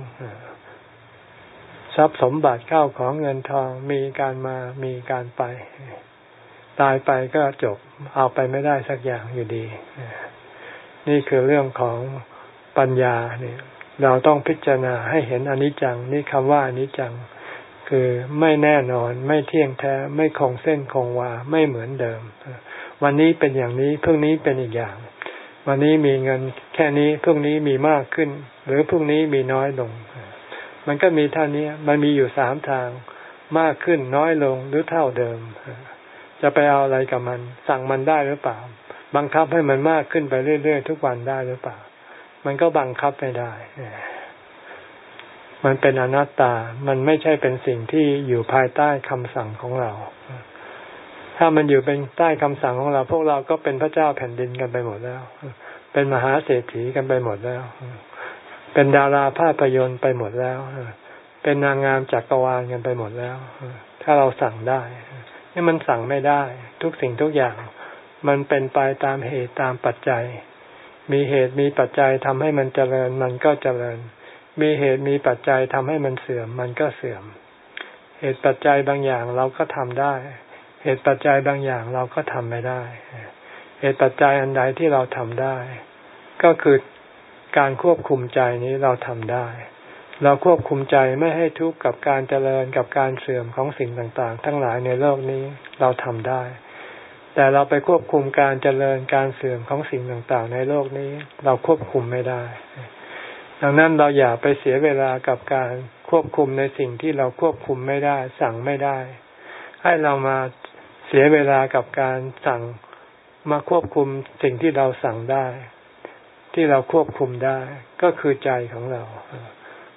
ทรัพย์สมบัติเข้าของเงินทองมีการมามีการไป ตายไปก็จบเอาไปไม่ได้สักอย่างอยู่ดี นี่คือเรื่องของปัญญาเนี่ยเราต้องพิจารณาให้เห็นอนิจจัง นี่คำว่าอนิจจัง คือไม่แน่นอนไม่เที่ยงแท้ ไม่คงเส้นคงวา ไม่เหมือนเดิม วันนี้เป็นอย่างนี้พรุ่งนี้เป็นอีกอย่าง วันนี้มีเงินแค่นี้พรุ่งนี้มีมากขึ้น หรือพรุ่งนี้มีน้อยลง มันก็มีเท่านี้มันมีอยู่สามทางมากขึ้นน้อยลงหรือเท่าเดิม จะไปเอาอะไรกับมัน สั่งมันได้หรือเปล่า บังคับให้มันมากขึ้นไปเรื่อยๆทุกวันได้หรือเปล่า มันก็บังคับไม่ได้ มันเป็นอนัตตา มันไม่ใช่เป็นสิ่งที่อยู่ภายใต้คำสั่งของเรา ถ้ามันอยู่เป็นใต้คำสั่งของเรา พวกเราก็เป็นพระเจ้าแผ่นดินกันไปหมดแล้ว เป็นมหาเศรษฐีกันไปหมดแล้ว เป็นดาราภาพยนตร์ไปหมดแล้ว เป็นนางงามจักรวาลกันไปหมดแล้ว ถ้าเราสั่งได้นี่มันสั่งไม่ได้ ทุกสิ่งทุกอย่าง มันเป็นไปตามเหตุตามปัจจัย มีเหตุมีปัจจัยทำให้มันเจริญ มันก็เจริญ มีเหตุมีปัจจัยทำให้มันเสื่อม มันก็เสื่อม เหตุปัจจัยบางอย่างเราก็ทำได้ เหตุปัจจัยบางอย่างเราก็ทำไม่ได้ เหตุปัจจัยอันใดที่เราทำได้ ก็คือการควบคุมใจนี้เราทำได้ เราควบคุมใจไม่ให้ทุกข์กับการเจริญกับการเสื่อมของสิ่งต่างๆ ทั้งหลายในโลกนี้เราทำได้ แต่เราไปควบคุมการเจริญการเสื่อมของสิ่งต่างๆ ในโลกนี้เราควบคุมไม่ได้ ดังนั้นเราอย่าไปเสียเวลากับการควบคุมในสิ่งที่เราควบคุมไม่ได้ สั่งไม่ได้ ให้เรามา เสียเวลากับการสั่งมาควบคุมสิ่งที่เราสั่งได้ ที่เราควบคุมได้ ก็คือใจของเรา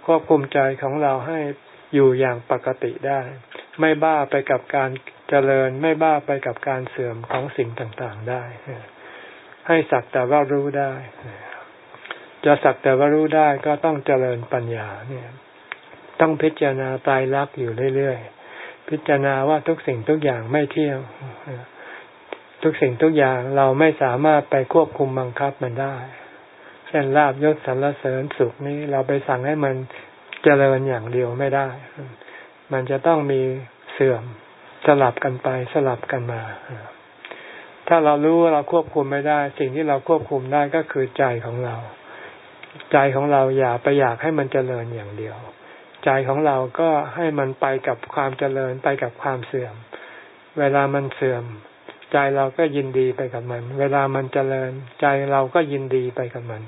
ควบคุมใจของเราให้อยู่อย่างปกติได้ ไม่บ้าไปกับการเจริญ ไม่บ้าไปกับการเสื่อมของสิ่งต่างๆได้ ให้สักแต่ว่ารู้ได้ จะสักแต่ว่ารู้ได้ก็ต้องเจริญปัญญาเนี่ย ต้องพิจารณาตายรักอยู่เรื่อยๆ พิจารณาว่าทุกสิ่งทุกอย่างไม่เที่ยงทุกสิ่งทุกอย่างเราไม่สามารถไปควบคุมบังคับมันได้ เช่นลาบยศสรรเสริญสุขนี้เราไปสั่งให้มันเจริญอย่างเดียวไม่ได้ มันจะต้องมีเสื่อมสลับกันไปสลับกันมา ถ้าเรารู้ว่าเราควบคุมไม่ได้ สิ่งที่เราควบคุมได้ก็คือใจของเรา ใจของเราอย่าไปอยากให้มันเจริญอย่างเดียว ใจของเราก็ให้มันไปกับความเจริญไปกับความเสื่อม เวลามันเสื่อม ใจเราก็ยินดีไปกับมัน เวลามันเจริญ ใจเราก็ยินดีไปกับมัน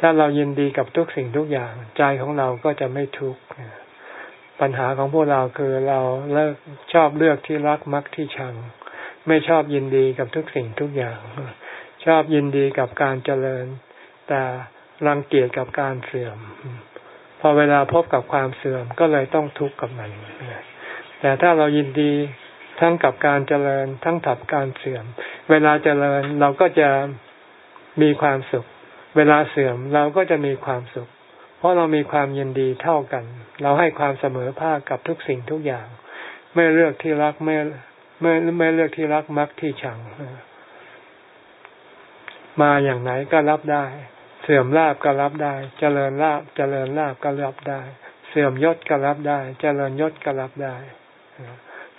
ถ้าเรายินดีกับทุกสิ่งทุกอย่าง ใจของเราก็จะไม่ทุกข์ปัญหาของพวกเราคือเราเลิกชอบเลือกที่รักมักที่ชัง ไม่ชอบยินดีกับทุกสิ่งทุกอย่าง ชอบยินดีกับการเจริญ แต่รังเกียจกับการเสื่อม พอเวลาพบกับความเสื่อมก็เลยต้องทุกข์กับมัน แต่ถ้าเรายินดีทั้งกับการเจริญทั้งกับการเสื่อม เวลาเจริญเราก็จะมีความสุข เวลาเสื่อมเราก็จะมีความสุข เพราะเรามีความยินดีเท่ากัน เราให้ความเสมอภาคกับทุกสิ่งทุกอย่าง ไม่เลือกที่รักไม่ไม่ไม่เลือกที่รักมักที่ชัง มาอย่างไหนก็รับได้ เสื่อมลาบก็รับได้ เจริญลาบเจริญลาบก็รับได้ เสื่อมยศก็รับได้ เจริญยศก็รับได้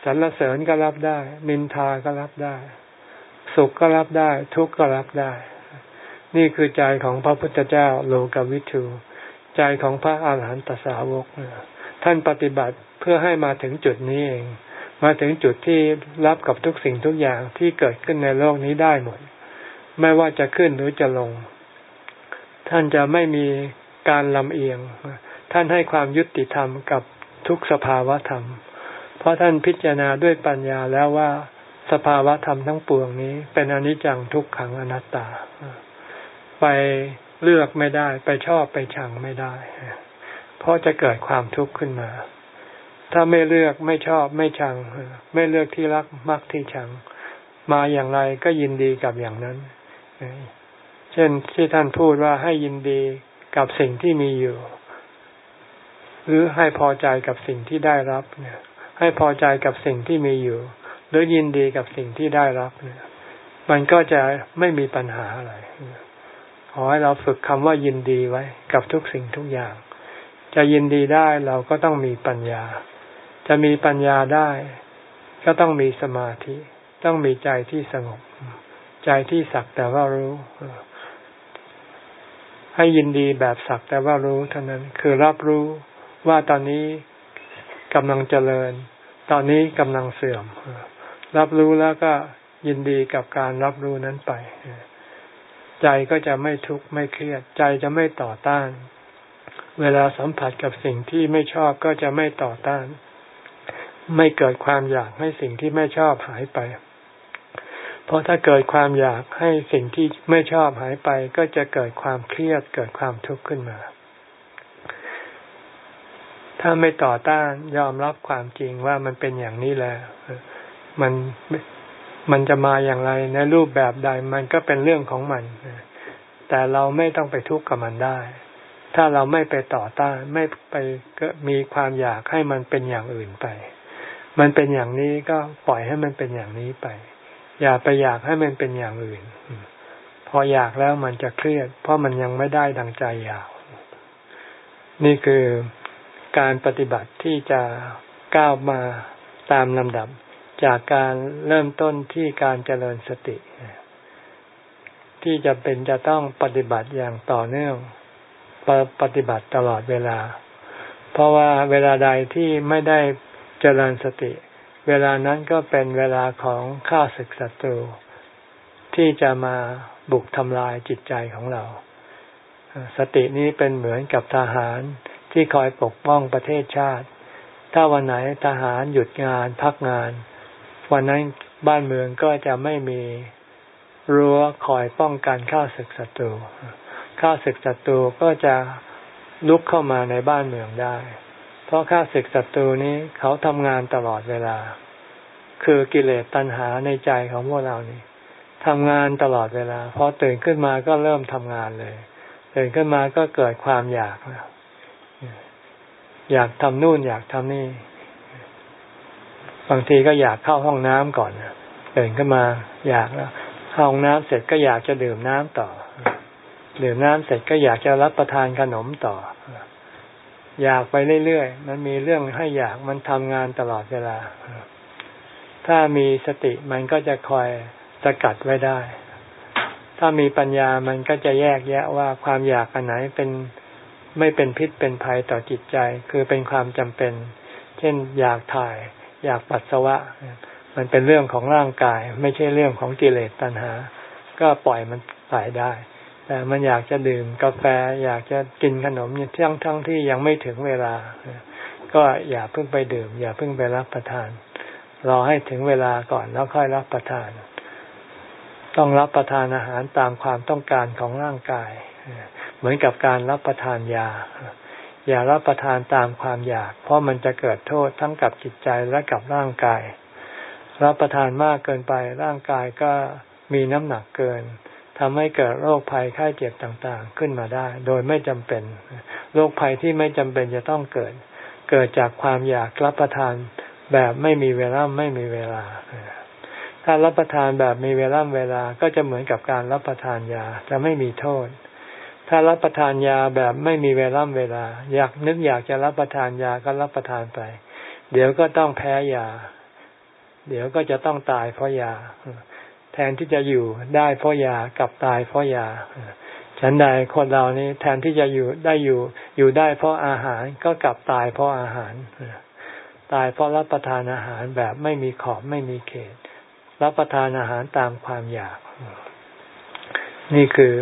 สรรเสริญก็รับได้ นินทาก็รับได้ สุขก็รับได้ ทุกข์ก็รับได้ นี่คือใจของพระพุทธเจ้าโลกวิทูใจของพระอาหารหันตสาวกท่านปฏิบัติเพื่อให้มาถึงจุดนี้เอง มาถึงจุดที่รับกับทุกสิ่งทุกอย่างที่เกิดขึ้นในโลกนี้ได้หมด ไม่ว่าจะขึ้นหรือจะลง ท่านจะไม่มีการลำเอียง ท่านให้ความยุติธรรมกับทุกสภาวะธรรม เพราะท่านพิจารณาด้วยปัญญาแล้วว่าสภาวะธรรมทั้งปวงนี้ เป็นอนิจจังทุกขังอนัตตา ไปเลือกไม่ได้ ไปชอบไปชังไม่ได้ เพราะจะเกิดความทุกข์ขึ้นมา ถ้าไม่เลือกไม่ชอบไม่ชัง ไม่เลือกที่รักมักที่ชัง มาอย่างไรก็ยินดีกับอย่างนั้น เช่นที่ท่านพูดว่าให้ยินดีกับสิ่งที่มีอยู่ หรือให้พอใจกับสิ่งที่ได้รับเนี่ย ให้พอใจกับสิ่งที่มีอยู่ หรือยินดีกับสิ่งที่ได้รับเนี่ย มันก็จะไม่มีปัญหาอะไรขอให้เราฝึกคำว่ายินดีไว้ กับทุกสิ่งทุกอย่าง จะยินดีได้เราก็ต้องมีปัญญา จะมีปัญญาได้ ก็ต้องมีสมาธิ ต้องมีใจที่สงบ ใจที่สักแต่ว่ารู้ ให้ยินดีแบบสักแต่ว่ารู้เท่านั้นคือรับรู้ว่าตอนนี้กำลังเจริญ ตอนนี้กำลังเสื่อม รับรู้แล้วก็ยินดีกับการรับรู้นั้นไป ใจก็จะไม่ทุกข์ไม่เครียด ใจจะไม่ต่อต้าน เวลาสัมผัสกับสิ่งที่ไม่ชอบก็จะไม่ต่อต้าน ไม่เกิดความอยากให้สิ่งที่ไม่ชอบหายไป เพราะถ้าเกิดความอยากให้สิ่งที่ไม่ชอบหายไป ก็จะเกิดความเครียดเกิดความทุกข์ขึ้นมา ถ้าไม่ต่อต้านยอมรับความจริงว่ามันเป็นอย่างนี้แล้วมันมันจะมาอย่างไรในรูปแบบใดมันก็เป็นเรื่องของมัน แต่เราไม่ต้องไปทุกข์กับมันได้ ถ้าเราไม่ไปต่อต้านไม่ไปก็มีความอยากให้มันเป็นอย่างอื่นไป มันเป็นอย่างนี้ก็ปล่อยให้มันเป็นอย่างนี้ไป อย่าไปอยากให้มันเป็นอย่างอื่น พออยากแล้วมันจะเครียด เพราะมันยังไม่ได้ดังใจอยาก นี่คือการปฏิบัติที่จะก้าวมาตามลำดับ จากการเริ่มต้นที่การเจริญสติ ที่จะเป็นจะต้องปฏิบัติอย่างต่อเนื่องปฏิบัติตลอดเวลา เพราะว่าเวลาใดที่ไม่ได้เจริญสติ เวลานั้นก็เป็นเวลาของข้าศึกศัตรู ที่จะมาบุกทำลายจิตใจของเรา สตินี้เป็นเหมือนกับทหารที่คอยปกป้องประเทศชาติ ถ้าวันไหนทหารหยุดงานพักงาน วันนั้นบ้านเมืองก็จะไม่มีรั้วคอยป้องกันข้าศึกศัตรูข้าศึกศัตรูก็จะลุกเข้ามาในบ้านเมืองได้ เพราะข้าศึกศัตรูนี้เขาทำงานตลอดเวลา คือกิเลสตัณหาในใจของพวกเรานี่ทำงานตลอดเวลาพอตื่นขึ้นมาก็เริ่มทำงานเลย ตื่นขึ้นมาก็เกิดความอยากแล้วอยากทำนู่นอยากทำนี่ บางทีก็อยากเข้าห้องน้ำก่อนตื่นขึ้นมาอยากแล้วเข้าห้องน้ำเสร็จก็อยากจะดื่มน้ำต่อ ดื่มน้ำเสร็จก็อยากจะรับประทานขนมต่อ อยากไปเรื่อยๆ มันมีเรื่องให้อยากมันทำงานตลอดเวลา ถ้ามีสติมันก็จะคอยสกัดไว้ได้ ถ้ามีปัญญามันก็จะแยกแยะว่าความอยากอันไหนเป็นไม่เป็นพิษเป็นภัยต่อจิตใจ คือเป็นความจำเป็น เช่น อยากถ่าย อยากปัสสาวะ มันเป็นเรื่องของร่างกาย ไม่ใช่เรื่องของกิเลสตัณหา ก็ปล่อยมันไปได้ แต่มันอยากจะดื่มกาแฟ อยากจะกินขนมทั้งทั้งที่ยังไม่ถึงเวลา ก็อย่าเพิ่งไปดื่ม อย่าเพิ่งไปรับประทาน รอให้ถึงเวลาก่อนแล้วค่อยรับประทาน ต้องรับประทานอาหารตามความต้องการของร่างกาย เหมือนกับการรับประทานยา อย่ารับประทานตามความอยาก เพราะมันจะเกิดโทษทั้งกับจิตใจและกับร่างกาย รับประทานมากเกินไปร่างกายก็มีน้ำหนักเกิน ทำให้เกิดโรคภัยไข้เจ็บต่างๆ ขึ้นมาได้ โดยไม่จำเป็น โรคภัยที่ไม่จำเป็นจะต้องเกิด เกิดจากความอยากรับประทานแบบไม่มีเวลาไม่มีเวลา ถ้ารับประทานแบบมีเวลาเวลาก็จะเหมือนกับการรับประทานยาจะไม่มีโทษ ถ้ารับประทานยาแบบไม่มีเวลาเวลา อยากนึกอยากจะรับประทานยาก็รับประทานไป เดี๋ยวก็ต้องแพ้ยา เดี๋ยวก็จะต้องตายเพราะยา แทนที่จะอยู่ได้เพราะยากับตายเพราะยา ฉันใดคนเรานี้แทนที่จะอยู่ได้อยู่ อยู่ได้เพราะอาหารก็กลับตายเพราะอาหาร ตายเพราะรับประทานอาหารแบบไม่มีขอบไม่มีเขต รับประทานอาหารตามความอยาก นี่คือ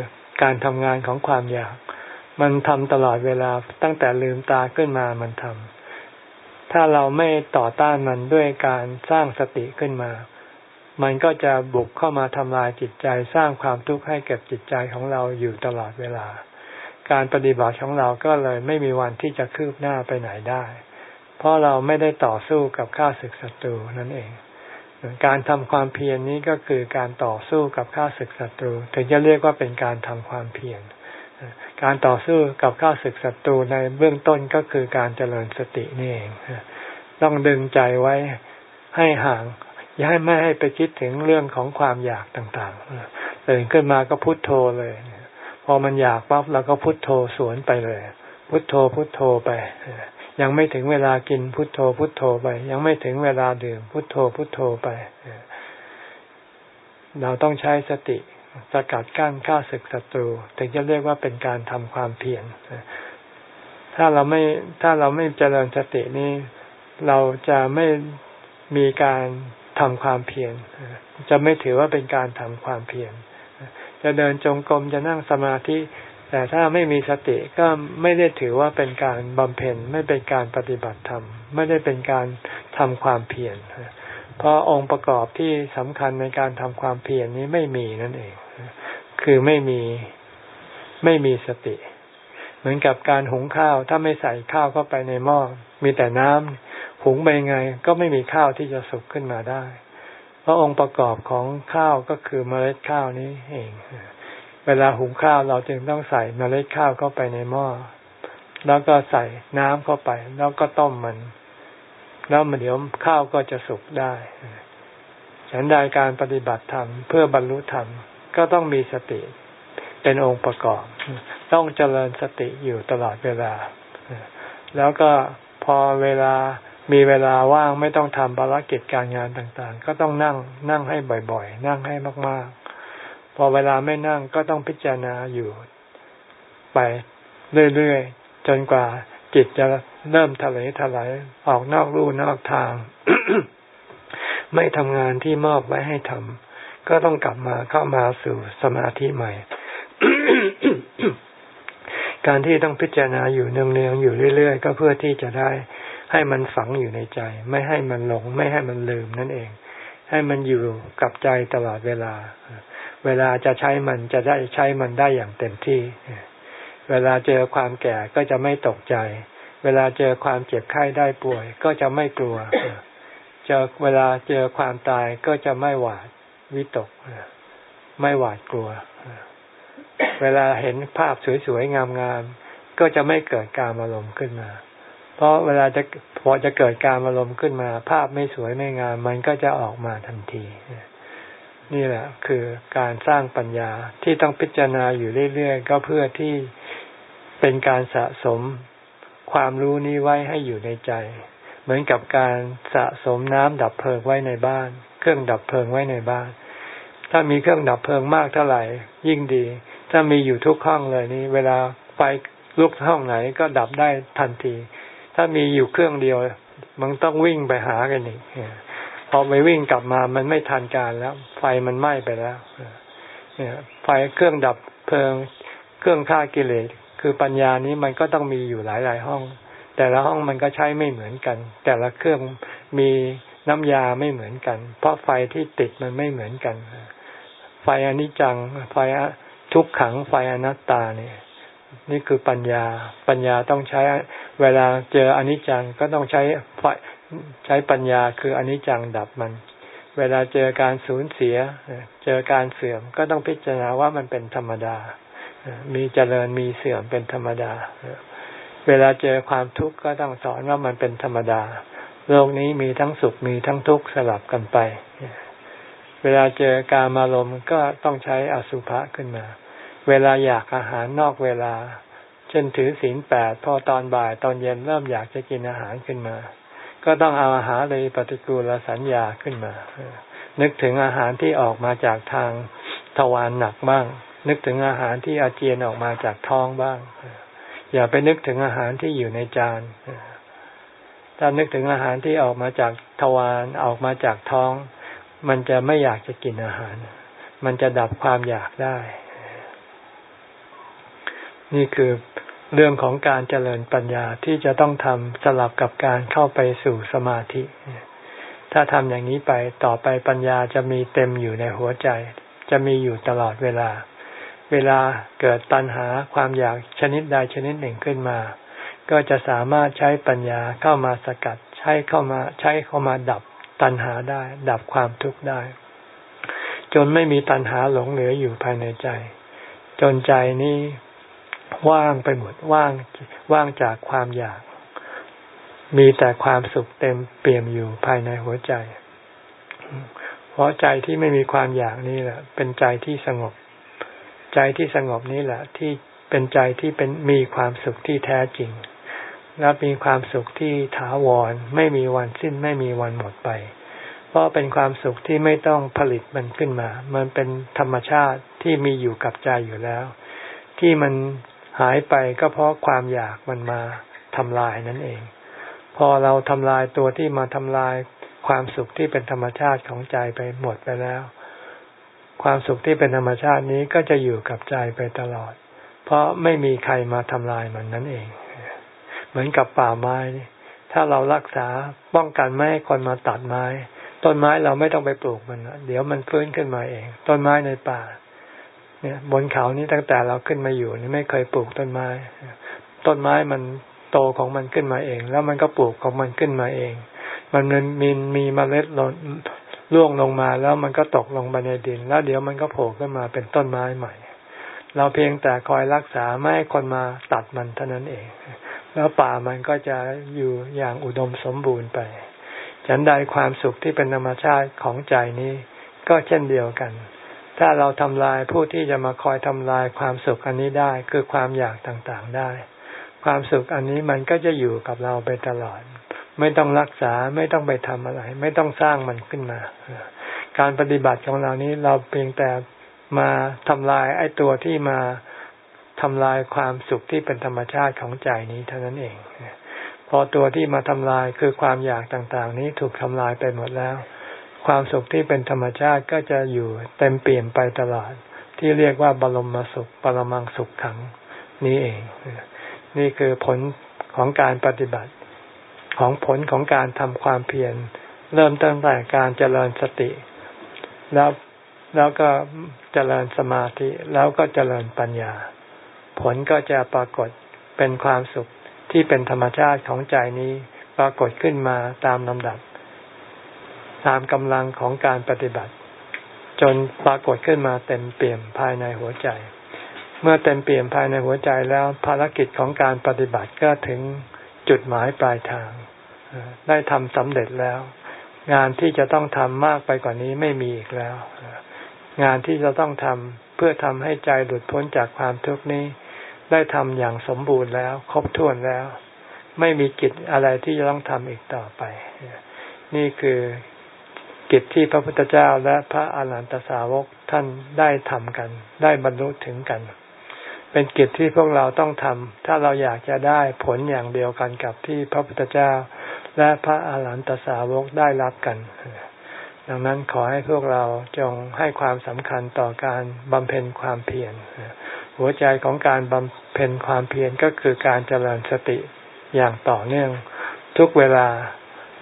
การทำงานของความอยาก มันทำตลอดเวลาตั้งแต่ลืมตาขึ้นมามันทำถ้าเราไม่ต่อต้านมันด้วยการสร้างสติขึ้นมา มันก็จะบุกเข้ามาทำลายจิตใจสร้างความทุกข์ให้กับจิตใจของเราอยู่ตลอดเวลา การปฏิบัติของเราก็เลยไม่มีวันที่จะคืบหน้าไปไหนได้ เพราะเราไม่ได้ต่อสู้กับข้าศึกศัตรูนั่นเอง การทำความเพียรนนี้ก็คือการต่อสู้กับข้าศึกศัตรู ถึงจะเรียกว่าเป็นการทำความเพียรการต่อสู้กับข้าศึกศัตรูในเบื้องต้นก็คือการเจริญสตินี่เองต้องดึงใจไว้ให้ห่าง อย่าให้ไม่ให้ไปคิดถึงเรื่องของความอยากต่างๆตื่นขึ้นมาก็พุโทโธเลย พอมันอยากปั๊บเราก็พุโทโธสวนไปเลย พุโทโธพุโทโธไป ยังไม่ถึงเวลากินพุทโธพุทโธไป ยังไม่ถึงเวลาดื่มพุทโธพุทโธไป เราต้องใช้สติสกัดกั้นข้าศึกศัตรูถึงจะเรียกว่าเป็นการทำความเพียรถ้าเราไม่ถ้าเราไม่เจริญสตินี้ เราจะไม่มีการ ทำความเพียรจะไม่ถือว่าเป็นการทำความเพียรจะเดินจงกรมจะนั่งสมาธิแต่ถ้าไม่มีสติก็ไม่ได้ถือว่าเป็นการบำเพ็ญไม่เป็นการปฏิบัติธรรม ไม่ได้เป็นการทำความเพียรเพราะองค์ประกอบที่สำคัญในการทำความเพียรนี้ไม่มีนั่นเอง คือไม่มีไม่มีสติ เหมือนกับการหุงข้าว ถ้าไม่ใส่ข้าวเข้าไปในหม้อมีแต่น้ำ หุงไปไงก็ไม่มีข้าวที่จะสุกขึ้นมาได้ เพราะองค์ประกอบของข้าวก็คือเมล็ดข้าวนี้เอง เวลาหุงข้าวเราจึงต้องใส่เมล็ดข้าวเข้าไปในหม้อ แล้วก็ใส่น้ำเข้าไป แล้วก็ต้มมัน แล้วมันเดี๋ยวข้าวก็จะสุกได้ฉันใดการปฏิบัติธรรมเพื่อบรรลุธรรมก็ต้องมีสติเป็นองค์ประกอบ ต้องเจริญสติอยู่ตลอดเวลา แล้วก็พอเวลา มีเวลาว่างไม่ต้องทำภารกิจการงานต่างๆ ก็ต้องนั่งนั่งให้บ่อยๆ นั่งให้มากๆ พอเวลาไม่นั่งก็ต้องพิจารณาอยู่ ไปเรื่อยๆ จนกว่าจิตจะเริ่มทะเลทลายออกนอกรูนอกทาง ไม่ทำงานที่มอบไว้ให้ทำก็ต้องกลับมาเข้ามาสู่สมาธิใหม่ การที่ต้องพิจารณาอยู่เนืองๆอยู่เรื่อยๆ ก็เพื่อที่จะได้ ให้มันฝังอยู่ในใจ ไม่ให้มันหลง ไม่ให้มันลืมนั่นเอง ให้มันอยู่กับใจตลอดเวลา เวลาจะใช้มันจะได้ใช้มันได้อย่างเต็มที่ เวลาเจอความแก่ก็จะไม่ตกใจ เวลาเจอความเจ็บไข้ได้ป่วย ก็จะไม่กลัวเจอเวลาเจอความตายก็จะไม่หวาดวิตกไม่หวาดกลัว เวลาเห็นภาพสวยๆงามๆก็จะไม่เกิดการอารมณ์ขึ้นมา เพราะเวลาจะพอจะเกิดการอารมณ์ขึ้นมา ภาพไม่สวยไม่งาม มันก็จะออกมาทันที นี่แหละ คือการสร้างปัญญาที่ต้องพิจารณาอยู่เรื่อยๆก็เพื่อที่เป็นการสะสมความรู้นี้ไว้ให้อยู่ในใจ เหมือนกับการสะสมน้ำดับเพลิงไว้ในบ้าน เครื่องดับเพลิงไว้ในบ้าน ถ้ามีเครื่องดับเพลิงมากเท่าไหร่ ยิ่งดี ถ้ามีอยู่ทุกห้องเลยนี่เวลาไฟลุกห้องไหนก็ดับได้ทันที ถ้ามีอยู่เครื่องเดียว มันต้องวิ่งไปหากันอีกพอไปวิ่งกลับมามันไม่ทันการแล้ว ไฟมันไหม้ไปแล้วไฟเครื่องดับเพลิง เครื่องฆ่ากิเลสคือปัญญานี้มันก็ต้องมีอยู่หลาย ๆ ห้อง แต่ละห้องมันก็ใช้ไม่เหมือนกัน แต่ละเครื่องมีน้ำยาไม่เหมือนกัน เพราะไฟที่ติดมันไม่เหมือนกัน ไฟอนิจจัง ไฟทุกขัง ไฟอนัตตาเนี่ย นี่คือปัญญา ปัญญาต้องใช้ เวลาเจออนิจจังก็ต้องใช้ใช้ปัญญาคืออนิจจังดับมัน เวลาเจอการสูญเสีย เจอการเสื่อมก็ต้องพิจารณาว่ามันเป็นธรรมดา มีเจริญมีเสื่อมเป็นธรรมดา เวลาเจอความทุกข์ก็ต้องสอนว่ามันเป็นธรรมดา โลกนี้มีทั้งสุขมีทั้งทุกข์สลับกันไป เวลาเจอการมารมก็ต้องใช้อสุภะขึ้นมา เวลาอยากอาหารนอกเวลา เช่นถือศีลแปดพอตอนบ่ายตอนเย็นเริ่มอยากจะกินอาหารขึ้นมา ก็ต้องเอาอาหารเลยปฏิกูลสัญญาขึ้นมา นึกถึงอาหารที่ออกมาจากทางทวารหนักบ้าง นึกถึงอาหารที่อาเจียนออกมาจากท้องบ้าง อย่าไปนึกถึงอาหารที่อยู่ในจานถ้านึกถึงอาหารที่ออกมาจากทวารออกมาจากท้อง มันจะไม่อยากจะกินอาหาร มันจะดับความอยากได้ นี่คือเรื่องของการเจริญปัญญาที่จะต้องทำสลับกับการเข้าไปสู่สมาธิ ถ้าทำอย่างนี้ไปต่อไปปัญญาจะมีเต็มอยู่ในหัวใจ จะมีอยู่ตลอดเวลา เวลาเกิดตัณหาความอยากชนิดใดชนิดหนึ่งขึ้นมา ก็จะสามารถใช้ปัญญาเข้ามาสกัด ใช้เข้ามาใช้เข้ามาดับตัณหาได้ ดับความทุกข์ได้ จนไม่มีตัณหาหลงเหลืออยู่ภายในใจ จนใจนี้ ว่างไปหมดว่างว่างจากความอยาก มีแต่ความสุขเต็มเปี่ยมอยู่ภายในหัวใจ เพราะใจที่ไม่มีความอยากนี่แหละ เป็นใจที่สงบ ใจที่สงบนี่แหละ ที่เป็นใจที่เป็นมีความสุขที่แท้จริง และมีความสุขที่ถาวร ไม่มีวันสิ้นไม่มีวันหมดไป เพราะเป็นความสุขที่ไม่ต้องผลิตมันขึ้นมา มันเป็นธรรมชาติที่มีอยู่กับใจอยู่แล้ว ที่มัน หายไปก็เพราะความอยากมันมาทำลายนั่นเอง พอเราทำลายตัวที่มาทำลายความสุขที่เป็นธรรมชาติของใจไปหมดไปแล้ว ความสุขที่เป็นธรรมชาตินี้ก็จะอยู่กับใจไปตลอด เพราะไม่มีใครมาทำลายมันนั่นเอง เหมือนกับป่าไม้ ถ้าเรารักษาป้องกันไม่ให้คนมาตัดไม้ ต้นไม้เราไม่ต้องไปปลูกมัน เดี๋ยวมันฟื้นขึ้นมาเอง ต้นไม้ในป่า เนี่ยบนเขานี้ตั้งแต่เราขึ้นมาอยู่นี่ไม่เคยปลูกต้นไม้ ต้นไม้มันโตของมันขึ้นมาเอง แล้วมันก็ปลูกของมันขึ้นมาเอง มันมีมีเมล็ดหล่นร่วงลงมาแล้วมันก็ตกลงไปในดิน แล้วเดี๋ยวมันก็โผล่ขึ้นมาเป็นต้นไม้ใหม่ เราเพียงแต่คอยรักษาไม่ให้คนมาตัดมันเท่านั้นเอง แล้วป่ามันก็จะอยู่อย่างอุดมสมบูรณ์ไป ฉันใดความสุขที่เป็นธรรมชาติของใจนี้ ก็เช่นเดียวกัน ถ้าเราทำลายผู้ที่จะมาคอยทำลายความสุขอันนี้ได้ คือความอยากต่างๆได้ ความสุขอันนี้มันก็จะอยู่กับเราไปตลอด ไม่ต้องรักษาไม่ต้องไปทำอะไร ไม่ต้องสร้างมันขึ้นมา การปฏิบัติของเรานี้เราเพียงแต่มาทำลายไอ้ตัวที่มาทำลายความสุขที่เป็นธรรมชาติของใจนี้เท่านั้นเอง พอตัวที่มาทำลายคือความอยากต่างๆ นี้ถูกทำลายไปหมดแล้ว ความสุขที่เป็นธรรมชาติก็จะอยู่เต็มเปลี่ยนไปตลอด ที่เรียกว่าบรมสุขปรมังสุขขังนี้เอง นี่คือผลของการปฏิบัติ ของผลของการทำความเพียรเริ่มตั้งแต่การเจริญสติ แล้วแล้วก็เจริญสมาธิแล้วก็เจริญปัญญา ผลก็จะปรากฏเป็นความสุขที่เป็นธรรมชาติของใจนี้ปรากฏขึ้นมาตามลำดับ ตามกำลังของการปฏิบัติ จนปรากฏขึ้นมาเต็มเปี่ยมภายในหัวใจ เมื่อเต็มเปี่ยมภายในหัวใจแล้วภารกิจของการปฏิบัติก็ถึงจุดหมายปลายทาง ได้ทำสำเร็จแล้ว งานที่จะต้องทำมากไปกว่านี้ไม่มีอีกแล้ว งานที่จะต้องทำเพื่อทำให้ใจหลุดพ้นจากความทุกข์นี้ ได้ทำอย่างสมบูรณ์แล้ว ครบถ้วนแล้ว ไม่มีกิจอะไรที่จะต้องทำอีกต่อไป นี่คือ กิจที่พระพุทธเจ้าและพระอาหารหันตสาวกท่านได้ทำกัน ได้บรรลุถึงกัน เป็นกิจที่พวกเราต้องทำถ้าเราอยากจะได้ผลอย่างเดียวกันกับที่พระพุทธเจ้า และพระอาหารหันตสาวกได้รับกัน ดังนั้นขอให้พวกเราจงให้ความสำคัญต่อการบำเพ็ญความเพียรหัวใจของการบำเพ็ญความเพียรก็คือการเจริญสติอย่างต่อเนื่อง ทุกเวลา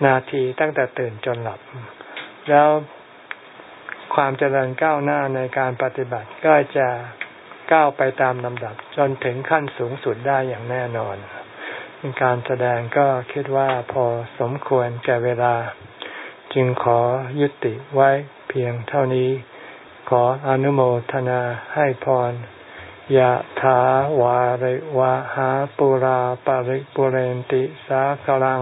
นาทีตั้งแต่ตื่นจนหลับ แล้วความเจริญก้าวหน้าในการปฏิบัติก็จะก้าวไปตามลำดับ จนถึงขั้นสูงสุดได้อย่างแน่นอน การแสดงก็คิดว่าพอสมควรแก่เวลา จึงขอยุติไว้เพียงเท่านี้ ขออนุโมทนาให้พรยะถาวาริวะหาปุราปาริปุเรนติสากลัง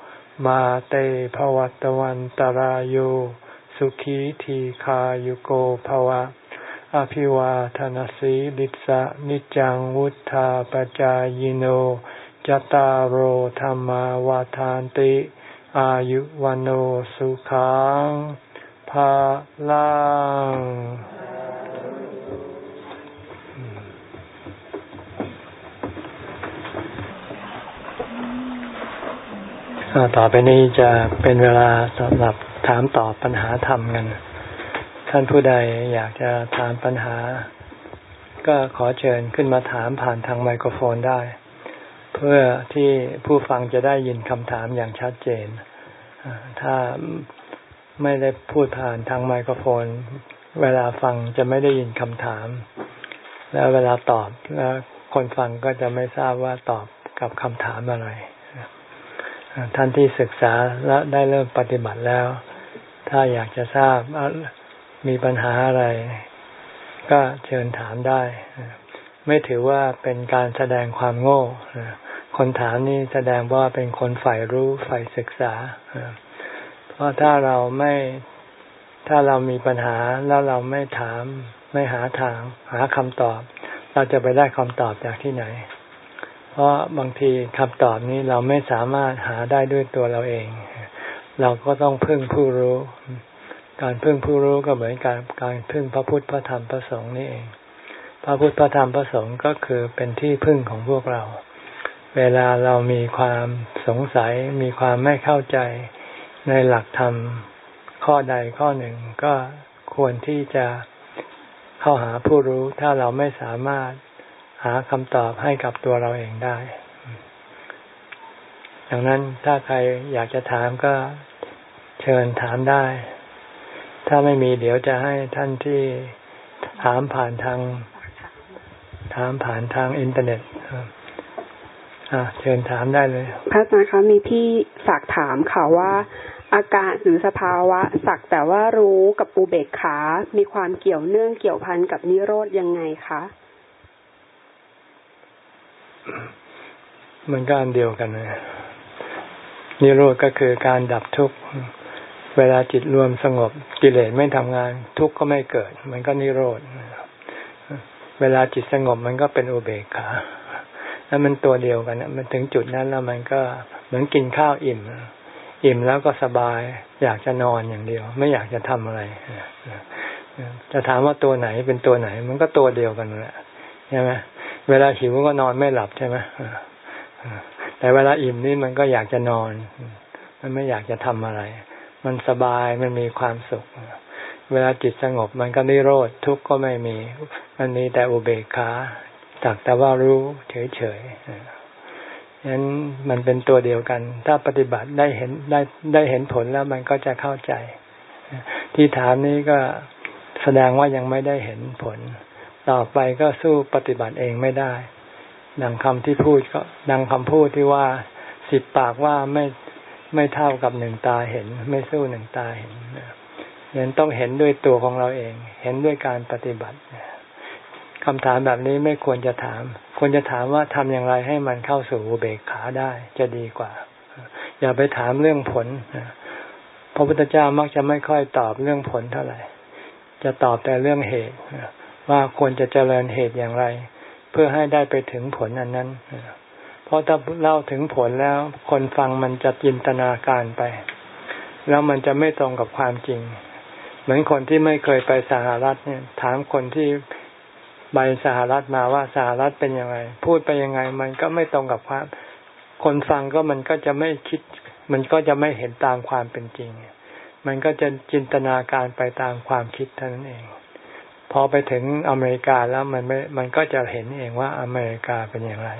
มาเตภวัตวันตารโยสุขีทีขายุโกภวะ อภิวาทนสีลิสะนิจังวุธาปจายโนจตารโหธรรมวาทานติ อายุวันโอสุขังภาลัง ต่อไปนี้จะเป็นเวลาสำหรับถามตอบปัญหาธรรมกัน ท่านผู้ใดอยากจะถามปัญหา ก็ขอเชิญขึ้นมาถามผ่านทางไมโครโฟนได้ เพื่อที่ผู้ฟังจะได้ยินคำถามอย่างชัดเจน ถ้าไม่ได้พูดผ่านทางไมโครโฟน เวลาฟังจะไม่ได้ยินคำถาม แล้วเวลาตอบแล้วคนฟังก็จะไม่ทราบว่าตอบกับคำถามอะไร ท่านที่ศึกษาและได้เริ่มปฏิบัติแล้ว ถ้าอยากจะทราบมีปัญหาอะไร ก็เชิญถามได้ ไม่ถือว่าเป็นการแสดงความโง่คนถามนี่แสดงว่าเป็นคนใฝ่รู้ใฝ่ศึกษา เพราะถ้าเราไม่ถ้าเรามีปัญหาแล้วเราไม่ถาม ไม่หาทาง หาคำตอบ เราจะไปได้คำตอบจากที่ไหน ราะบางทีคำตอบนี้เราไม่สามารถหาได้ด้วยตัวเราเอง เราก็ต้องพึ่งผู้รู้ การพึ่งผู้รู้ก็เหมือนการการพึ่งพระพุทธพระธรรมพระสงฆ์นี่เอง พระพุทธพระธรรมพระสงฆ์ก็คือเป็นที่พึ่งของพวกเรา เวลาเรามีความสงสัยมีความไม่เข้าใจในหลักธรรมข้อใดข้อหนึ่งก็ควรที่จะเข้าหาผู้รู้ถ้าเราไม่สามารถ หาคำตอบให้กับตัวเราเองได้ดังนั้นถ้าใครอยากจะถามก็เชิญถามได้ ถ้าไม่มีเดี๋ยวจะให้ท่านที่ถามผ่านทาง ถามผ่านทางอินเทอร์เน็ตเชิญถามได้เลย พระอาจารย์คะมีพี่ฝากถามค่ะว่า อาการหรือสภาวะ สักแต่ว่ารู้กับปูเบกขา มีความเกี่ยวเนื่องเกี่ยวพันกับนิโรธยังไงคะ มันก็อันเดียวกันเลยนิโรธก็คือการดับทุกข์ เวลาจิตรวมสงบกิเลสไม่ทำงาน ทุกข์ก็ไม่เกิด มันก็นิโรธเวลาจิตสงบมันก็เป็นอุเบกขาแล้วมันตัวเดียวกันมันถึงจุดนั้นแล้วมันก็เหมือนกินข้าวอิ่ม อิ่มแล้วก็สบาย อยากจะนอนอย่างเดียว ไม่อยากจะทำอะไรจะถามว่าตัวไหนเป็นตัวไหน มันก็ตัวเดียวกันแหละใช่ไหม เวลาหิวก็นอนไม่หลับใช่ไหมแต่เวลาอิ่มนี่มันก็อยากจะนอน มันไม่อยากจะทำอะไร มันสบายมันมีความสุข เวลาจิตสงบมันก็นิโรธทุกข์ก็ไม่มี มันมีแต่อุเบกขาจากแต่ว่ารู้เฉยๆนั้นมันเป็นตัวเดียวกัน ถ้าปฏิบัติได้เห็นได้ได้เห็นผลแล้วมันก็จะเข้าใจ ที่ถามนี้ก็แสดงว่ายังไม่ได้เห็นผล ต่อไปก็สู้ปฏิบัติเองไม่ได้ ดังคำที่พูดก็ดังคำพูดที่ว่าสิบปากว่าไม่ไม่เท่ากับหนึ่งตาเห็น ไม่สู้หนึ่งตาเห็นยังต้องเห็นด้วยตัวของเราเอง เห็นด้วยการปฏิบัติคำถามแบบนี้ไม่ควรจะถาม ควรจะถามว่าทำอย่างไรให้มันเข้าสู่อุเบกขาได้ จะดีกว่า อย่าไปถามเรื่องผลพระพุทธเจ้ามักจะไม่ค่อยตอบเรื่องผลเท่าไหร่ จะตอบแต่เรื่องเหตุ ว่าควรจะเจริญเหตุอย่างไร เพื่อให้ได้ไปถึงผลอันนั้น เพราะถ้าเล่าถึงผลแล้ว คนฟังมันจะจินตนาการไป แล้วมันจะไม่ตรงกับความจริง เหมือนคนที่ไม่เคยไปสหรัฐเนี่ย ถามคนที่ใบสหรัฐมาว่าสหรัฐเป็นยังไง พูดไปยังไง มันก็ไม่ตรงกับความ คนฟังก็มันก็จะไม่คิด มันก็จะไม่เห็นตามความเป็นจริง มันก็จะจินตนาการไปตามความคิดเท่านั้นเอง พอไปถึงอเมริกาแล้วมันไม่ มันก็จะเห็นเองว่าอเมริกาเป็นอย่างไร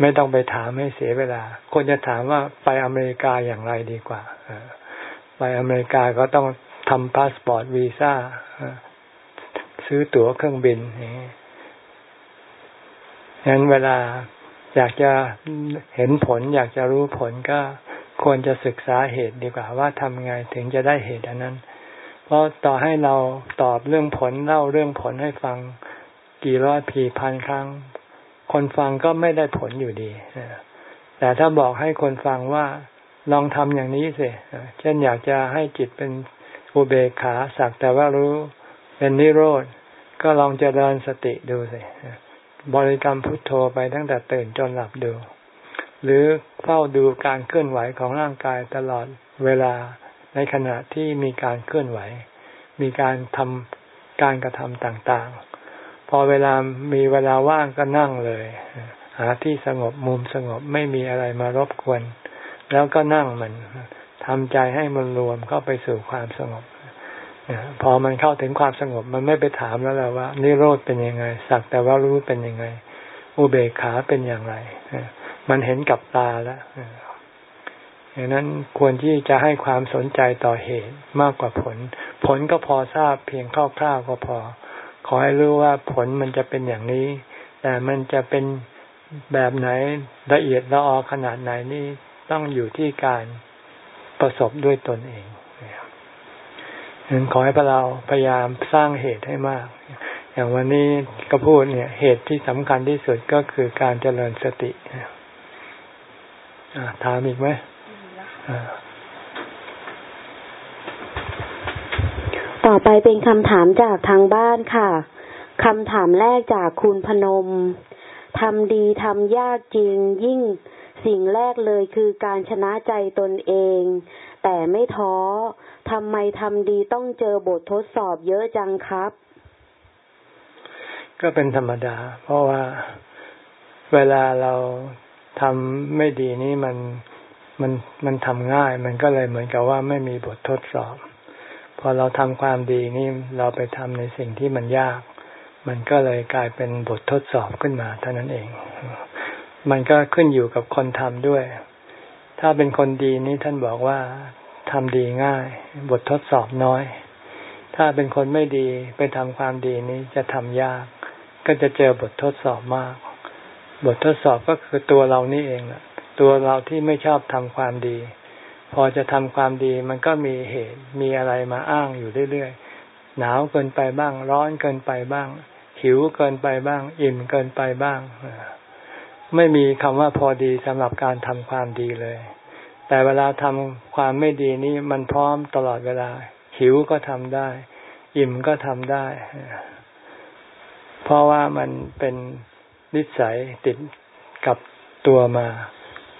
ไม่ต้องไปถามให้เสียเวลาคนจะถามว่าไปอเมริกาอย่างไรดีกว่าไปอเมริกาก็ต้องทำพาสปอร์ตวีซ่าซื้อตั๋วเครื่องบินอย่งั้นเวลาอยากจะเห็นผล อยากจะรู้ผลก็ควรจะศึกษาเหตุดีกว่าว่าทำไงถึงจะได้เหตุอันนั้น เพราะต่อให้เราตอบเรื่องผลเล่าเรื่องผลให้ฟังกี่ร้อยพีพันครั้ง คนฟังก็ไม่ได้ผลอยู่ดีแต่ถ้าบอกให้คนฟังว่าลองทำอย่างนี้สิเช่นอยากจะให้จิตเป็นอุเบกขาสักแต่ว่ารู้เป็นนิโรธ ก็ลองเจริญสติดูสิบริกรรมพุทโธไปตั้งแต่ตื่นจนหลับดู หรือเฝ้าดูการเคลื่อนไหวของร่างกายตลอดเวลา ในขณะที่มีการเคลื่อนไหว มีการทำการกระทำต่างๆ พอเวลามีเวลาว่างก็นั่งเลย หาที่สงบมุมสงบไม่มีอะไรมารบกวน แล้วก็นั่งมันทำใจให้มันรวมเข้าไปสู่ความสงบพอมันเข้าถึงความสงบมันไม่ไปถามแล้วแหละว่า นิโรธเป็นยังไง สักแต่ว่ารู้เป็นยังไง อุเบกขาเป็นอย่างไร มันเห็นกับตาแล้ว อย่างนั้นควรที่จะให้ความสนใจต่อเหตุมากกว่าผล ผลก็พอทราบเพียงคร่าวๆก็พอ ขอให้รู้ว่าผลมันจะเป็นอย่างนี้ แต่มันจะเป็นแบบไหนละเอียดละออขนาดไหนนี่ต้องอยู่ที่การประสบด้วยตนเองฉะนั้นขอให้พวกเราพยายามสร้างเหตุให้มาก อย่างวันนี้ก็พูดเนี่ย เหตุที่สำคัญที่สุดก็คือการเจริญสติถามอีกไหม ต่อไปเป็นคำถามจากทางบ้านค่ะคำถามแรกจากคุณพนมทำดีทำยากจริงยิ่งสิ่งแรกเลยคือการชนะใจตนเอง แต่ไม่ท้อทำไมทำดีต้องเจอบททดสอบเยอะจังครับ ก็เป็นธรรมดา เพราะว่าเวลาเราทำไม่ดีนี่มัน มันมันทำง่าย มันก็เลยเหมือนกับว่าไม่มีบททดสอบ พอเราทำความดีนี่เราไปทำในสิ่งที่มันยาก มันก็เลยกลายเป็นบททดสอบขึ้นมาเท่านั้นเอง มันก็ขึ้นอยู่กับคนทำด้วย ถ้าเป็นคนดีนี่ท่านบอกว่าทำดีง่าย บททดสอบน้อย ถ้าเป็นคนไม่ดีไปทำความดีนี้จะทำยาก ก็จะเจอบททดสอบมาก บททดสอบก็คือตัวเรานี่เองแหละ ตัวเราที่ไม่ชอบทำความดี พอจะทำความดีมันก็มีเหตุมีอะไรมาอ้างอยู่เรื่อยๆหนาวเกินไปบ้าง ร้อนเกินไปบ้าง หิวเกินไปบ้าง อิ่มเกินไปบ้าง ไม่มีคำว่าพอดีสำหรับการทำความดีเลย แต่เวลาทำความไม่ดีนี่มันพร้อมตลอดเวลา หิวก็ทำได้ อิ่มก็ทำได้ เพราะว่ามันเป็นนิสัยติดกับตัวมา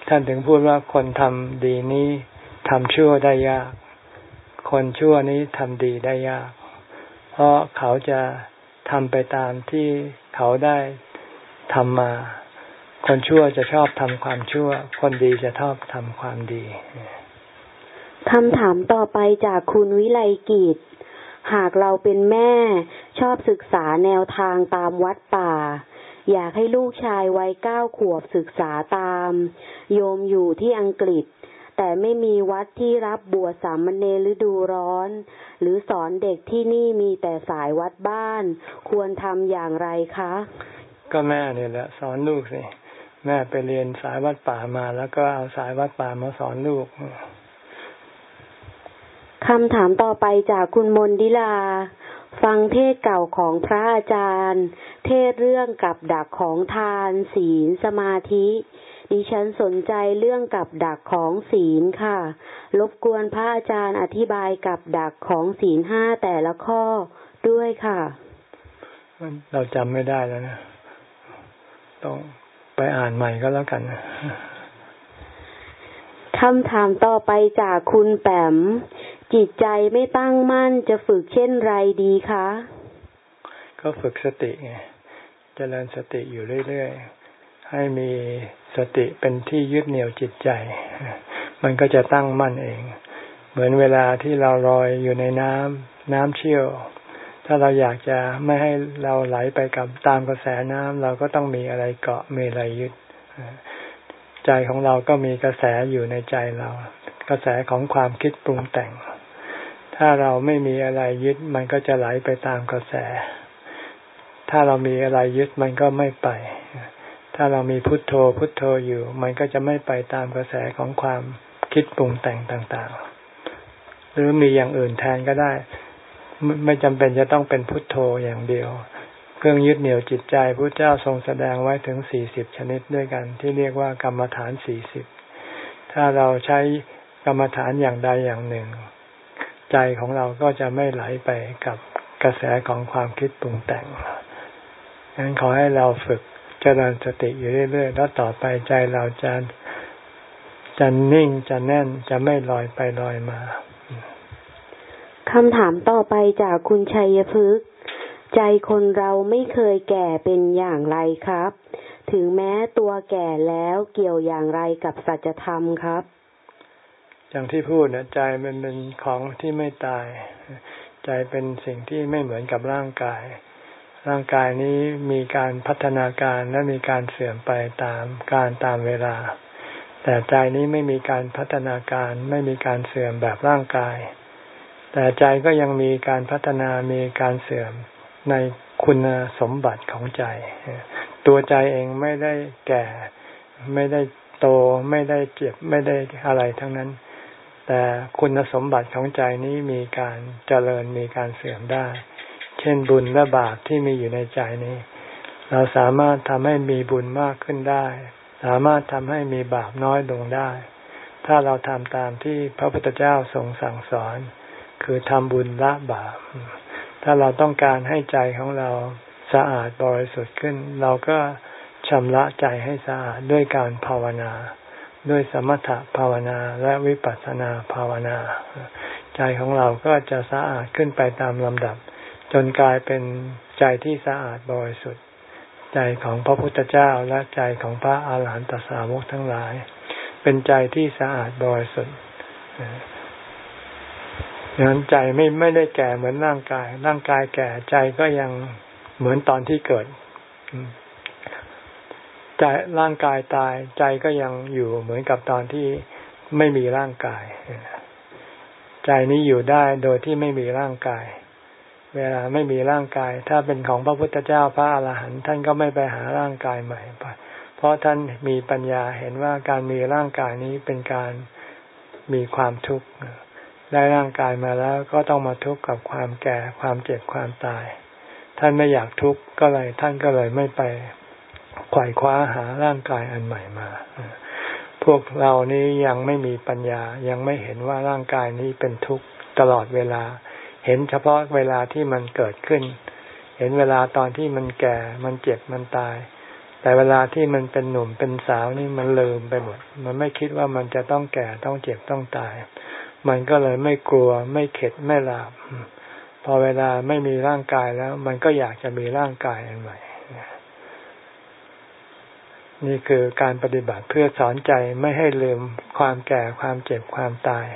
ท่านถึงพูดว่าคนทำดีนี้ทำชั่วได้ยาก คนชั่วนี้ทำดีได้ยาก เพราะเขาจะทำไปตามที่เขาได้ทำมา คนชั่วจะชอบทำความชั่ว คนดีจะชอบทำความดีคำถามต่อไปจากคุณวิไลกิจ หากเราเป็นแม่ชอบศึกษาแนวทางตามวัดป่า อยากให้ลูกชายวัยเก้าขวบศึกษาตาม โยมอยู่ที่อังกฤษ แต่ไม่มีวัดที่รับบวชสามเณรฤดูร้อน หรือสอนเด็กที่นี่มีแต่สายวัดบ้าน ควรทำอย่างไรคะ ก็แม่เนี่ยแหละ สอนลูกสิแม่ไปเรียนสายวัดป่ามา แล้วก็เอาสายวัดป่ามาสอนลูกคำถามต่อไปจากคุณมนดิลา ฟังเทศเก่าของพระอาจารย์ เทศเรื่องกับดักของทานศีลสมาธิ ดิฉันสนใจเรื่องกับดักของศีลค่ะ รบกวนพระอาจารย์อธิบายกับดักของศีลห้าแต่ละข้อด้วยค่ะ เราจำไม่ได้แล้วนะ ต้องไปอ่านใหม่ก็แล้วกันคำถามต่อไปจากคุณแปม จิตใจไม่ตั้งมั่นจะฝึกเช่นไรดีคะ ก็ฝึกสติไงเจริญสติอยู่เรื่อยๆ ให้มีสติเป็นที่ยึดเหนี่ยวจิตใจ มันก็จะตั้งมั่นเอง เหมือนเวลาที่เราลอยอยู่ในน้ำน้ำเชี่ยว ถ้าเราอยากจะไม่ให้เราไหลไปกับตามกระแสน้ำเราก็ต้องมีอะไรเกาะมีอะไรยึดใจของเราก็มีกระแสอยู่ในใจเรา กระแสของความคิดปรุงแต่ง ถ้าเราไม่มีอะไรยึดมันก็จะไหลไปตามกระแส ถ้าเรามีอะไรยึดมันก็ไม่ไป ถ้าเรามีพุทโธพุทโธอยู่ มันก็จะไม่ไปตามกระแสของความคิดปรุงแต่งต่างๆ หรือมีอย่างอื่นแทนก็ได้ ไม่จำเป็นจะต้องเป็นพุทโธอย่างเดียว เครื่องยึดเหนี่ยวจิตใจพระเจ้าทรงแสดงไว้ถึงสี่สิบชนิดด้วยกัน ที่เรียกว่ากรรมฐานสี่สิบถ้าเราใช้กรรมฐานอย่างใดอย่างหนึ่ง ใจของเราก็จะไม่ไหลไปกับกระแสของความคิดปรุงแต่งดังนั้นขอให้เราฝึกเจริญสติอยู่เรื่อยๆ แล้วต่อไปใจเราจะจะนิ่งจะแน่นจะไม่ลอยไปลอยมาคำถามต่อไปจากคุณชัยพฤกษ์ใจคนเราไม่เคยแก่เป็นอย่างไรครับ ถึงแม้ตัวแก่แล้วเกี่ยวอย่างไรกับสัจธรรมครับ อย่างที่พูดนะใจมันเป็นของที่ไม่ตาย ใจเป็นสิ่งที่ไม่เหมือนกับร่างกาย ร่างกายนี้มีการพัฒนาการและมีการเสื่อมไปตามการตามเวลา แต่ใจนี้ไม่มีการพัฒนาการไม่มีการเสื่อมแบบร่างกาย แต่ใจก็ยังมีการพัฒนามีการเสื่อมในคุณสมบัติของใจ ตัวใจเองไม่ได้แก่ไม่ได้โตไม่ได้เจ็บไม่ได้อะไรทั้งนั้น แต่คุณสมบัติของใจนี้มีการเจริญมีการเสื่อมได้ เช่นบุญและบาปที่มีอยู่ในใจนี้ เราสามารถทำให้มีบุญมากขึ้นได้ สามารถทำให้มีบาปน้อยลงได้ ถ้าเราทำตามที่พระพุทธเจ้าทรงสั่งสอน คือทำบุญละบาป ถ้าเราต้องการให้ใจของเราสะอาดบริสุทธิ์ขึ้น เราก็ชำระใจให้สะอาดด้วยการภาวนา ด้วยสมถภาวนาและวิปัสสนาภาวนา ใจของเราก็จะสะอาดขึ้นไปตามลำดับ จนกลายเป็นใจที่สะอาดบริสุทธิ์ใจของพระพุทธเจ้าและใจของพระอาหารหันตสาวกทั้งหลาย เป็นใจที่สะอาดบริสุทธิ์ดังนั้นใจไม่ไม่ได้แก่เหมือนร่างกาย ร่างกายแก่ใจก็ยังเหมือนตอนที่เกิด ใจร่างกายตายใจก็ยังอยู่เหมือนกับตอนที่ไม่มีร่างกาย ใจนี้อยู่ได้โดยที่ไม่มีร่างกาย เวลาไม่มีร่างกาย ถ้าเป็นของพระพุทธเจ้าพระอาหารหันต์ท่านก็ไม่ไปหาร่างกายใหม่ไปเพราะท่านมีปัญญาเห็นว่าการมีร่างกายนี้เป็นการมีความทุกข์ได้ร่างกายมาแล้วก็ต้องมาทุกข์กับความแก่ความเจ็บความตาย ท่านไม่อยากทุกข์ก็เลยท่านก็เลยไม่ไป ไขว่คว้าหาร่างกายอันใหม่มา พวกเรานี้ยังไม่มีปัญญา ยังไม่เห็นว่าร่างกายนี้เป็นทุกข์ตลอดเวลา เห็นเฉพาะเวลาที่มันเกิดขึ้น เห็นเวลาตอนที่มันแก่ มันเจ็บ มันตาย แต่เวลาที่มันเป็นหนุ่มเป็นสาวนี่มันลืมไปหมด มันไม่คิดว่ามันจะต้องแก่ ต้องเจ็บ ต้องตาย มันก็เลยไม่กลัว ไม่เข็ด ไม่หลาบพอเวลาไม่มีร่างกายแล้ว มันก็อยากจะมีร่างกายอันใหม่ นี่คือการปฏิบัติเพื่อสอนใจไม่ให้ลืมความแก่ความเจ็บความตาย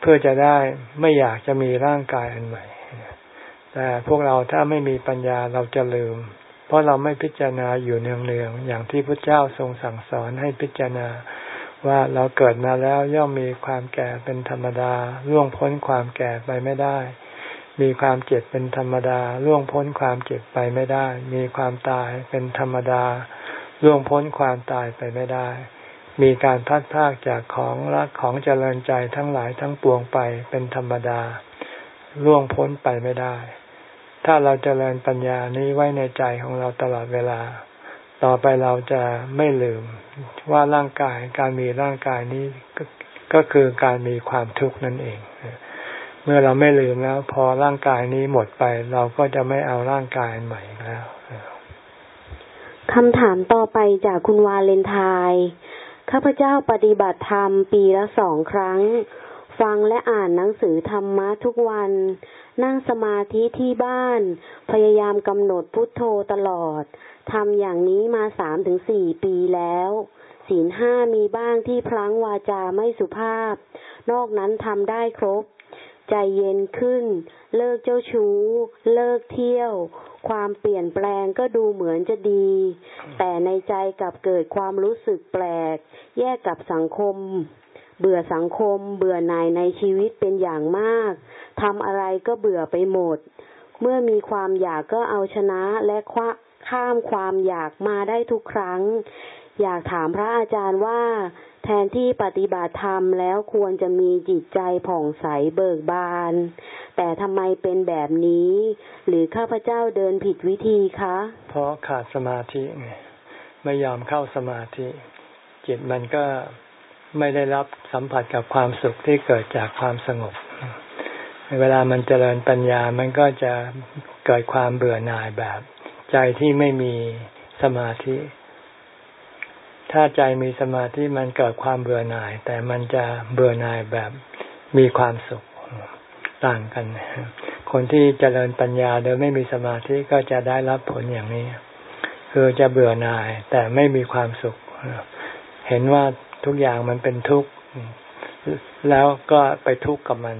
เพื่อจะได้ไม่อยากจะมีร่างกายอันใหม่แต่พวกเราถ้าไม่มีปัญญาเราจะลืม เพราะเราไม่พิจารณาอยู่เนืองๆอย่างที่พระเจ้าทรงสั่งสอนให้พิจารณาว่าเราเกิดมาแล้วย่อมมีความแก่เป็นธรรมดาล่วงพ้นความแก่ไปไม่ได้ มีความเจ็บเป็นธรรมดาล่วงพ้นความเจ็บไปไม่ได้ มีความตายเป็นธรรมดา ล่วงพ้นความตายไปไม่ได้ มีการพัดพากจากของรักของเจริญใจทั้งหลายทั้งปวงไปเป็นธรรมดา ล่วงพ้นไปไม่ได้ ถ้าเราเจริญปัญญานี้ไว้ในใจของเราตลอดเวลา ต่อไปเราจะไม่ลืมว่าร่างกายการมีร่างกายนี้ก็คือการมีความทุกข์นั่นเอง เมื่อเราไม่ลืมแล้ว พอร่างกายนี้หมดไป เราก็จะไม่เอาร่างกายใหม่แล้ว คำถามต่อไปจากคุณวาเลนไทน์ข้าพเจ้าปฏิบัติธรรมปีละสองครั้ง ฟังและอ่านหนังสือธรรมะทุกวัน นั่งสมาธิที่บ้าน พยายามกำหนดพุทโธตลอดทำอย่างนี้มาสามถึงสี่ปีแล้ว ศีลห้ามีบ้างที่พลั้งวาจาไม่สุภาพ นอกนั้นทำได้ครบ ใจเย็นขึ้น เลิกเจ้าชู้ เลิกเที่ยว ความเปลี่ยนแปลงก็ดูเหมือนจะดี แต่ในใจกลับเกิดความรู้สึกแปลก แยกกับสังคม เบื่อสังคม เบื่อหน่ายในชีวิตเป็นอย่างมากทำอะไรก็เบื่อไปหมด เมื่อมีความอยากก็เอาชนะและคว้าข้ามความอยากมาได้ทุกครั้ง อยากถามพระอาจารย์ว่า แทนที่ปฏิบัติธรรมแล้วควรจะมีจิตใจผ่องใสเบิกบาน แต่ทำไมเป็นแบบนี้ หรือข้าพเจ้าเดินผิดวิธีคะ เพราะขาดสมาธิไงไม่ยอมเข้าสมาธิ จิตมันก็ไม่ได้รับสัมผัสกับความสุขที่เกิดจากความสงบ เวลามันเจริญปัญญามันก็จะเกิดความเบื่อหน่ายแบบ ใจที่ไม่มีสมาธิ ถ้าใจมีสมาธิมันเกิดความเบื่อหน่าย แต่มันจะเบื่อหน่ายแบบมีความสุขต่างกัน คนที่เจริญปัญญาโดยไม่มีสมาธิก็จะได้รับผลอย่างนี้ คือจะเบื่อหน่าย แต่ไม่มีความสุข เห็นว่าทุกอย่างมันเป็นทุกข์แล้วก็ไปทุกข์กับมัน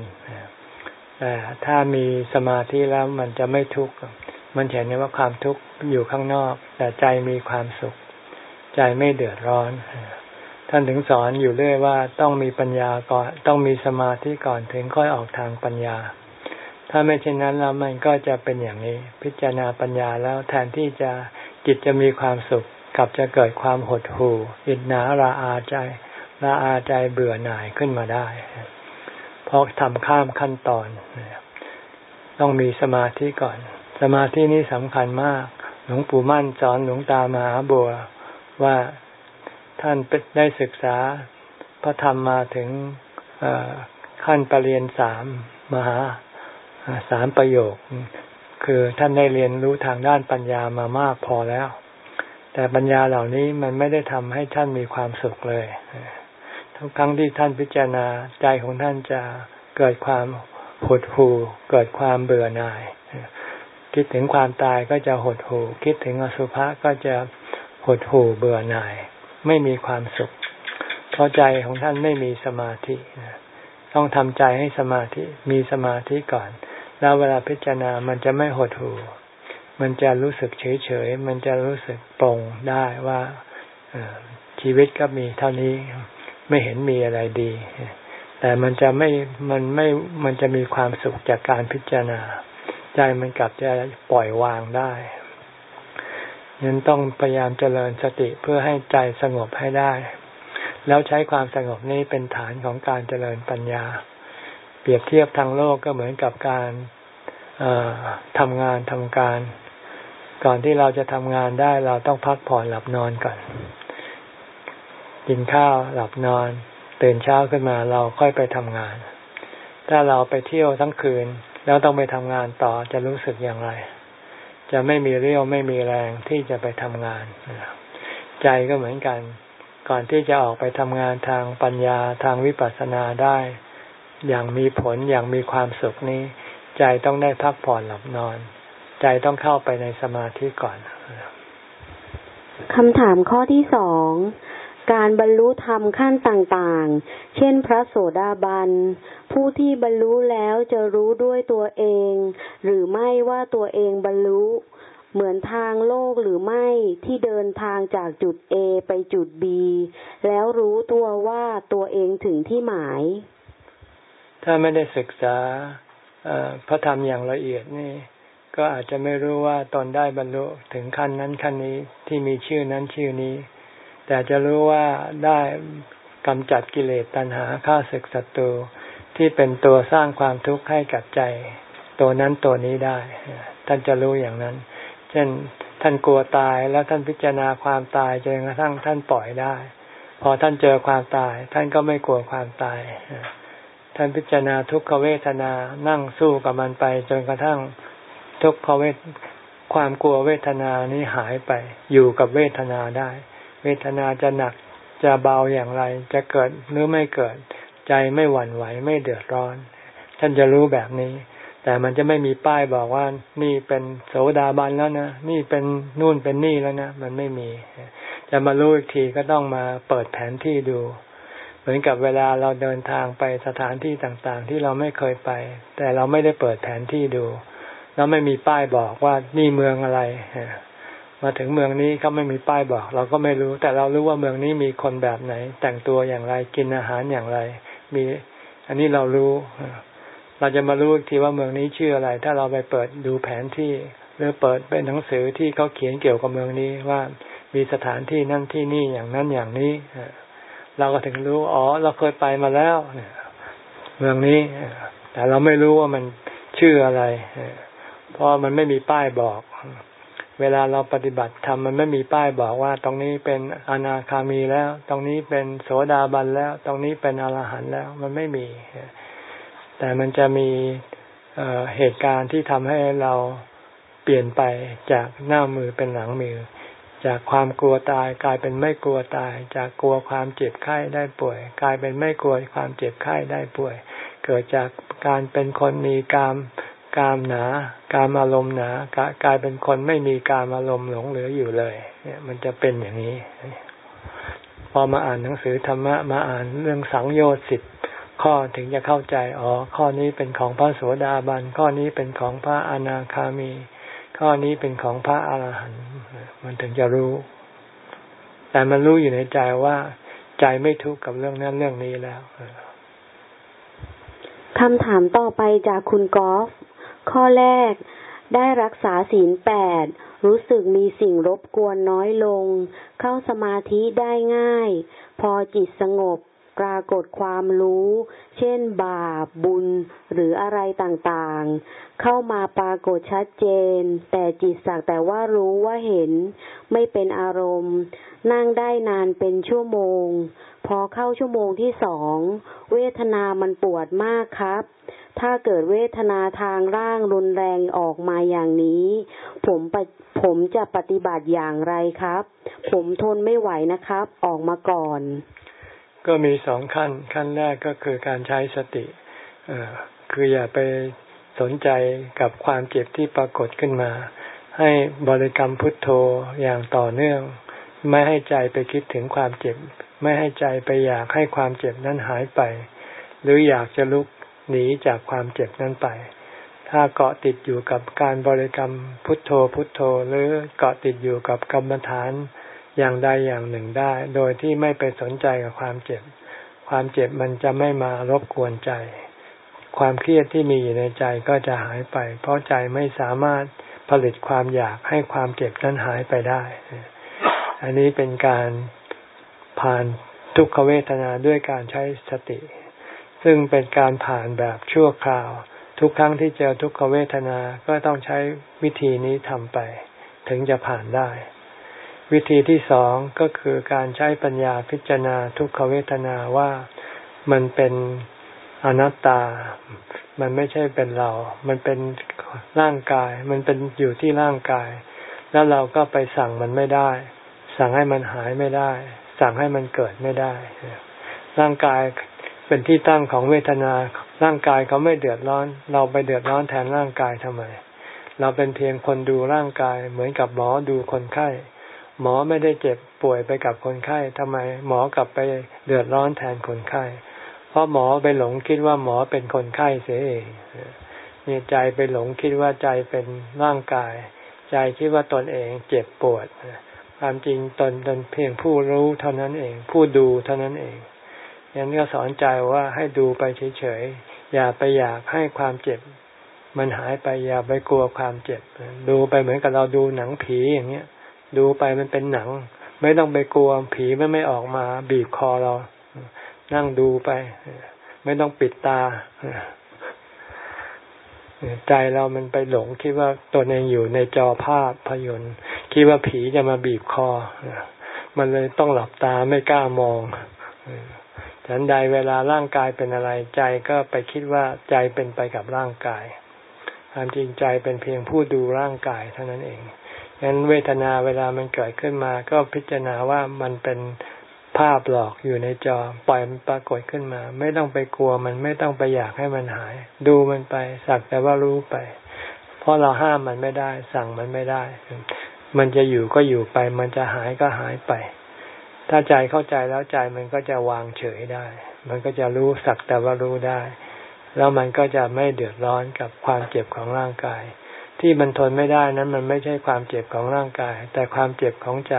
แต่ถ้ามีสมาธิแล้วมันจะไม่ทุกข์ มันเห็นว่าความทุกข์อยู่ข้างนอก แต่ใจมีความสุข ใจไม่เดือดร้อน ท่านถึงสอนอยู่เรื่อยว่าต้องมีปัญญาก่อน ต้องมีสมาธิก่อนถึงค่อยออกทางปัญญา ถ้าไม่เช่นนั้นแล้วมันก็จะเป็นอย่างนี้ พิจารณาปัญญาแล้วแทนที่จะจิตจะมีความสุขกลับจะเกิดความหดหู่อิจนาราอาใจราอาใจเบื่อหน่ายขึ้นมาได้ เพราะทำข้ามขั้นตอน ต้องมีสมาธิก่อน สมาธินี้สำคัญมาก หลวงปู่มั่นสอนหลวงตามหาบัว ว่าท่านได้ศึกษาพระธรรมมาถึงขั้นปรริญญาสามมหาสามประโยค คือท่านได้เรียนรู้ทางด้านปัญญามามากพอแล้ว แต่ปัญญาเหล่านี้มันไม่ได้ทำให้ท่านมีความสุขเลยทุกครั้งที่ท่านพิจารณาใจของท่านจะเกิดความหดหู่เกิดความเบื่อหน่าย คิดถึงความตายก็จะหดหู่คิดถึงอสุภะก็จะ ดหู่เบื่อหน่าย ไม่มีความสุข เพราะใจของท่านไม่มีสมาธิ ต้องทำใจให้สมาธิมีสมาธิก่อน แล้วเวลาพิจารณามันจะไม่หดหู่ มันจะรู้สึกเฉยเฉยมันจะรู้สึกปรงได้ว่าชีวิตก็มีเท่านี้ไม่เห็นมีอะไรดี แต่มันจะไม่ มันไม่ มันจะมีความสุขจากการพิจารณา ใจมันกลับจะปล่อยวางได้ ยังต้องพยายามเจริญสติเพื่อให้ใจสงบให้ได้ แล้วใช้ความสงบนี้เป็นฐานของการเจริญปัญญา เปรียบเทียบทางโลกก็เหมือนกับการทำงานทำการ ก่อนที่เราจะทำงานได้เราต้องพักผ่อนหลับนอนก่อน กินข้าวหลับนอนตื่นเช้าขึ้นมาเราค่อยไปทำงาน ถ้าเราไปเที่ยวทั้งคืน แล้วต้องไปทำงานต่อจะรู้สึกอย่างไร จะไม่มีเรี่ยวไม่มีแรงที่จะไปทำงาน ใจก็เหมือนกัน ก่อนที่จะออกไปทำงานทางปัญญาทางวิปัสสนาได้ อย่างมีผลอย่างมีความสุขนี้ ใจต้องได้พักผ่อนหลับนอน ใจต้องเข้าไปในสมาธิก่อนคำถามข้อที่สอง การบรรลุธรรมขั้นต่างๆ เช่นพระโสดาบัน ผู้ที่บรรลุแล้วจะรู้ด้วยตัวเอง หรือไม่ว่าตัวเองบรรลุ เหมือนทางโลกหรือไม่ที่เดินทางจากจุด A ไปจุด B แล้วรู้ตัวว่าตัวเองถึงที่หมาย ถ้าไม่ได้ศึกษาพระธรรมอย่างละเอียดนี่ก็อาจจะไม่รู้ว่าตอนได้บรรลุถึงขั้นนั้นขั้นนี้ที่มีชื่อนั้นชื่อนี้ แต่จะรู้ว่าได้กำจัดกิเลสตัณหาข้าศึกศัตรูที่เป็นตัวสร้างความทุกข์ให้กับใจ ตัวนั้นตัวนี้ได้ ท่านจะรู้อย่างนั้น เช่นท่านกลัวตายแล้วท่านพิจารณาความตายจนกระทั่งท่านปล่อยได้ พอท่านเจอความตาย ท่านก็ไม่กลัวความตาย ท่านพิจารณาทุกขเวทนานั่งสู้กับมันไป จนกระทั่งทุกขเวทความกลัวเวทนานี้หายไป อยู่กับเวทนาได้ เวทนาจะหนักจะเบาอย่างไร จะเกิดหรือไม่เกิด ใจไม่หวั่นไหวไม่เดือดร้อน ท่านจะรู้แบบนี้ แต่มันจะไม่มีป้ายบอกว่า นี่เป็นโสดาบันแล้วนะนี่เป็นนู่นเป็นนี่แล้วนะมันไม่มี จะมารู้อีกทีก็ต้องมาเปิดแผนที่ดู เหมือนกับเวลาเราเดินทางไปสถานที่ต่างๆ ที่เราไม่เคยไป แต่เราไม่ได้เปิดแผนที่ดู แล้วไม่มีป้ายบอกว่านี่เมืองอะไร มาถึงเมืองนี้เขาไม่มีป้ายบอก เราก็ไม่รู้ แต่เรารู้ว่าเมืองนี้มีคนแบบไหน แต่งตัวอย่างไรกินอาหารอย่างไร มี อันนี้เรารู้ เราจะมารู้ทีว่าเมืองนี้ชื่ออะไร ถ้าเราไปเปิดดูแผนที่หรือเปิดเป็นหนังสือที่เขาเขียนเกี่ยวกับเมืองนี้ว่ามีสถานที่นั่นที่นี่อย่างนั้นอย่างนี้เราก็ถึงรู้อ๋อ เราเคยไปมาแล้วเมืองนี้แต่เราไม่รู้ว่ามันชื่ออะไรเพราะมันไม่มีป้ายบอก เวลาเราปฏิบัติธรรมมันไม่มีป้ายบอกว่า ตรงนี้เป็นอนาคามีแล้ว ตรงนี้เป็นโสดาบันแล้ว ตรงนี้เป็นอรหันต์แล้ว มันไม่มี แต่มันจะมีเหตุการณ์ที่ทำให้เราเปลี่ยนไปจากหน้ามือเป็นหลังมือ จากความกลัวตายกลายเป็นไม่กลัวตาย จากกลัวความเจ็บไข้ได้ป่วย กลายเป็นไม่กลัวความเจ็บไข้ได้ป่วย เกิดจากการเป็นคนมีกาม กามหนาการอารมณ์หนากลายเป็นคนไม่มีการอารมณ์หลงเหลืออยู่เลย เนี่ย มันจะเป็นอย่างนี้ พอมาอ่านหนังสือธรรมะมาอ่านเรื่องสังโยชน์สิบข้อถึงจะเข้าใจอ๋อข้อนี้เป็นของพระโสดาบันข้อนี้เป็นของพระอนาคามี ข้อนี้เป็นของพระอรหันต์มันถึงจะรู้ แต่มันรู้อยู่ในใจว่า ใจไม่ทุกข์กับเรื่องนั้นเรื่องนี้แล้วคำถามต่อไปจากคุณกอล์ฟ ข้อแรก ได้รักษาศีลแปด รู้สึกมีสิ่งรบกวนน้อยลง เข้าสมาธิได้ง่าย พอจิตสงบปรากฏความรู้ เช่นบาป บุญ หรืออะไรต่างๆ เข้ามาปรากฏชัดเจน แต่จิตสักแต่ว่ารู้ว่าเห็น ไม่เป็นอารมณ์ นั่งได้นานเป็นชั่วโมง พอเข้าชั่วโมงที่สองเวทนามันปวดมากครับ ถ้าเกิดเวทนาทางร่างรุนแรงออกมาอย่างนี้ ผมผมจะปฏิบัติอย่างไรครับ ผมทนไม่ไหวนะครับ ออกมาก่อน ก็มีสองขั้น ขั้นแรกก็คือการใช้สติคืออย่าไปสนใจกับความเจ็บที่ปรากฏขึ้นมา ให้บริกรรมพุทโธอย่างต่อเนื่อง ไม่ให้ใจไปคิดถึงความเจ็บ ไม่ให้ใจไปอยากให้ความเจ็บนั้นหายไป หรืออยากจะลุกหนีจากความเจ็บนั้นไป ถ้าเกาะติดอยู่กับการบริกรรมพุทโธพุทโธ หรือเกาะติดอยู่กับกรรมฐานอย่างใดอย่างหนึ่งได้ โดยที่ไม่ไปสนใจกับความเจ็บ ความเจ็บมันจะไม่มารบกวนใจ ความเครียดที่มีอยู่ในใจก็จะหายไป เพราะใจไม่สามารถผลิตความอยากให้ความเจ็บนั้นหายไปได้ อันนี้เป็นการ ผ่านทุกขเวทนาด้วยการใช้สติ ซึ่งเป็นการผ่านแบบชั่วคราว ทุกครั้งที่เจอทุกขเวทนาก็ต้องใช้วิธีนี้ทำไป ถึงจะผ่านได้ วิธีที่สองก็คือการใช้ปัญญาพิจารณาทุกขเวทนาว่ามันเป็นอนัตตา มันไม่ใช่เป็นเรา มันเป็นร่างกาย มันเป็นอยู่ที่ร่างกาย แล้วเราก็ไปสั่งมันไม่ได้ สั่งให้มันหายไม่ได้ สั่งให้มันเกิดไม่ได้ ร่างกายเป็นที่ตั้งของเวทนา ร่างกายเขาไม่เดือดร้อน เราไปเดือดร้อนแทนร่างกายทำไม เราเป็นเพียงคนดูร่างกายเหมือนกับหมอดูคนไข้ หมอไม่ได้เจ็บป่วยไปกับคนไข้ทำไม หมอกลับไปเดือดร้อนแทนคนไข้ เพราะหมอไปหลงคิดว่าหมอเป็นคนไข้เสียเองนี่ใจไปหลงคิดว่าใจเป็นร่างกาย ใจคิดว่าตนเองเจ็บปวด ความจริงตนตนเพียงผู้รู้เท่านั้นเอง ผู้ดูเท่านั้นเองยันก็สอนใจว่าให้ดูไปเฉยๆ อย่าไปอยากให้ความเจ็บ มันหายไปอย่าไปกลัวความเจ็บ ดูไปเหมือนกับเราดูหนังผีอย่างเงี้ย ดูไปมันเป็นหนัง ไม่ต้องไปกลัวผีไม่ไม่ออกมา บีบคอเรา นั่งดูไป ไม่ต้องปิดตา ใจเรามันไปหลงคิดว่าตัวเองอยู่ในจอภาพพยนตร์คิดว่าผีจะมาบีบคอ มันเลยต้องหลับตาไม่กล้ามองฉันใดเวลาร่างกายเป็นอะไรใจก็ไปคิดว่าใจเป็นไปกับร่างกายความจริงใจเป็นเพียงผู้ดูร่างกายเท่านั้นเองงั้นเวทนาเวลามันเกิดขึ้นมา ก็พิจารณาว่ามันเป็น ภาพหลอกอยู่ในจอปล่อยมันปรากฏขึ้นมา ไม่ต้องไปกลัวมันไม่ต้องไปอยากให้มันหาย ดูมันไป สักแต่ว่ารู้ไป เพราะเราห้ามมันไม่ได้ สั่งมันไม่ได้ มันจะอยู่ก็อยู่ไป มันจะหายก็หายไป ถ้าใจเข้าใจแล้วใจมันก็จะวางเฉยได้ มันก็จะรู้สักแต่ว่ารู้ได้ แล้วมันก็จะไม่เดือดร้อนกับความเจ็บของร่างกาย ที่มันทนไม่ได้นั้น มันไม่ใช่ความเจ็บของร่างกาย แต่ความเจ็บของใจ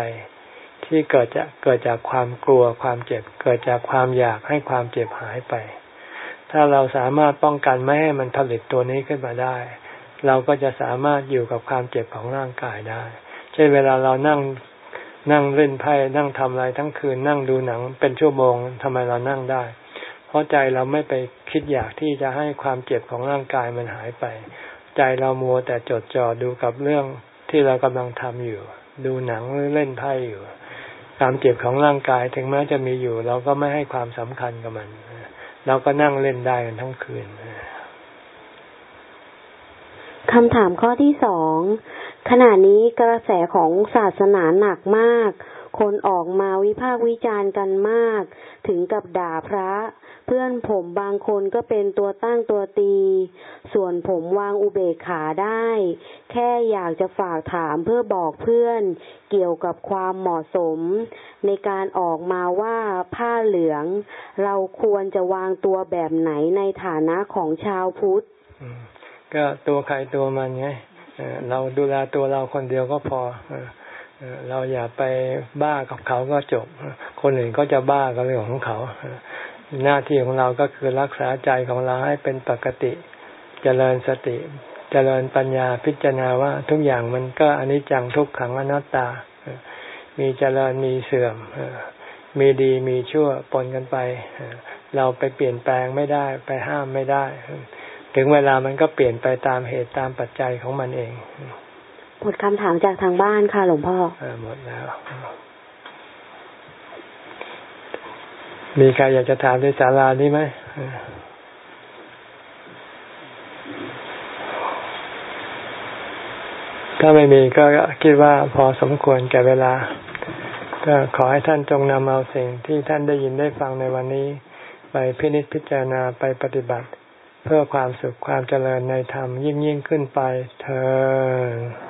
ที่เกิดจะเกิดจากความกลัวความเจ็บ เกิดจากความอยากให้ความเจ็บหายไป ถ้าเราสามารถป้องกันไม่ให้มันผลิตตัวนี้ขึ้นมาได้ เราก็จะสามารถอยู่กับความเจ็บของร่างกายได้ เช่นเวลาเรานั่งนั่งเล่นไพ่นั่งทำอะไรทั้งคืนนั่งดูหนังเป็นชั่วโมงทำไมเรานั่งได้ เพราะใจเราไม่ไปคิดอยากที่จะให้ความเจ็บของร่างกายมันหายไป ใจเรามัวแต่จดจ่อดูกับเรื่องที่เรากำลังทำอยู่ ดูหนังหรือเล่นไพ่อยู่ ความเจ็บของร่างกายถึงแม้จะมีอยู่ เราก็ไม่ให้ความสำคัญกับมัน เราก็นั่งเล่นได้กันทั้งคืนคำถามข้อที่สองขณะนี้กระแสของศาสนาหนักมาก คนออกมาวิพากษ์วิจารณ์กันมาก ถึงกับด่าพระ เพื่อนผมบางคนก็เป็นตัวตั้งตัวตี ส่วนผมวางอุเบกขาได้ แค่อยากจะฝากถามเพื่อบอกเพื่อน เกี่ยวกับความเหมาะสม ในการออกมาว่าผ้าเหลือง เราควรจะวางตัวแบบไหนในฐานะของชาวพุทธก็ตัวใครตัวมันไงเราดูแลตัวเราคนเดียวก็พอ เราอย่าไปบ้ากับเขาก็จบ คนอื่นก็จะบ้ากับเรื่องของเขา หน้าที่ของเราก็คือรักษาใจของเราให้เป็นปกติเจริญสติเจริญปัญญาพิจารณาว่าทุกอย่างมันก็อนิจจังทุกขังอนัตตา มีเจริญมีเสื่อม มีดีมีชั่วปนกันไป เราไปเปลี่ยนแปลงไม่ได้ไปห้ามไม่ได้ ถึงเวลามันก็เปลี่ยนไปตามเหตุตามปัจจัยของมันเอง หมดคำถามจากทางบ้านค่ะหลวงพ่อหมดแล้ว มีใครอยากจะถามในศาลานี้ไหมถ้าไม่มีก็คิดว่าพอสมควรแก่เวลา ก็ขอให้ท่านจงนำเอาสิ่งที่ท่านได้ยินได้ฟังในวันนี้ ไปพินิจพิจารณาไปปฏิบัติ เพื่อความสุขความเจริญในธรรมยิ่งยิ่งขึ้นไปเธอ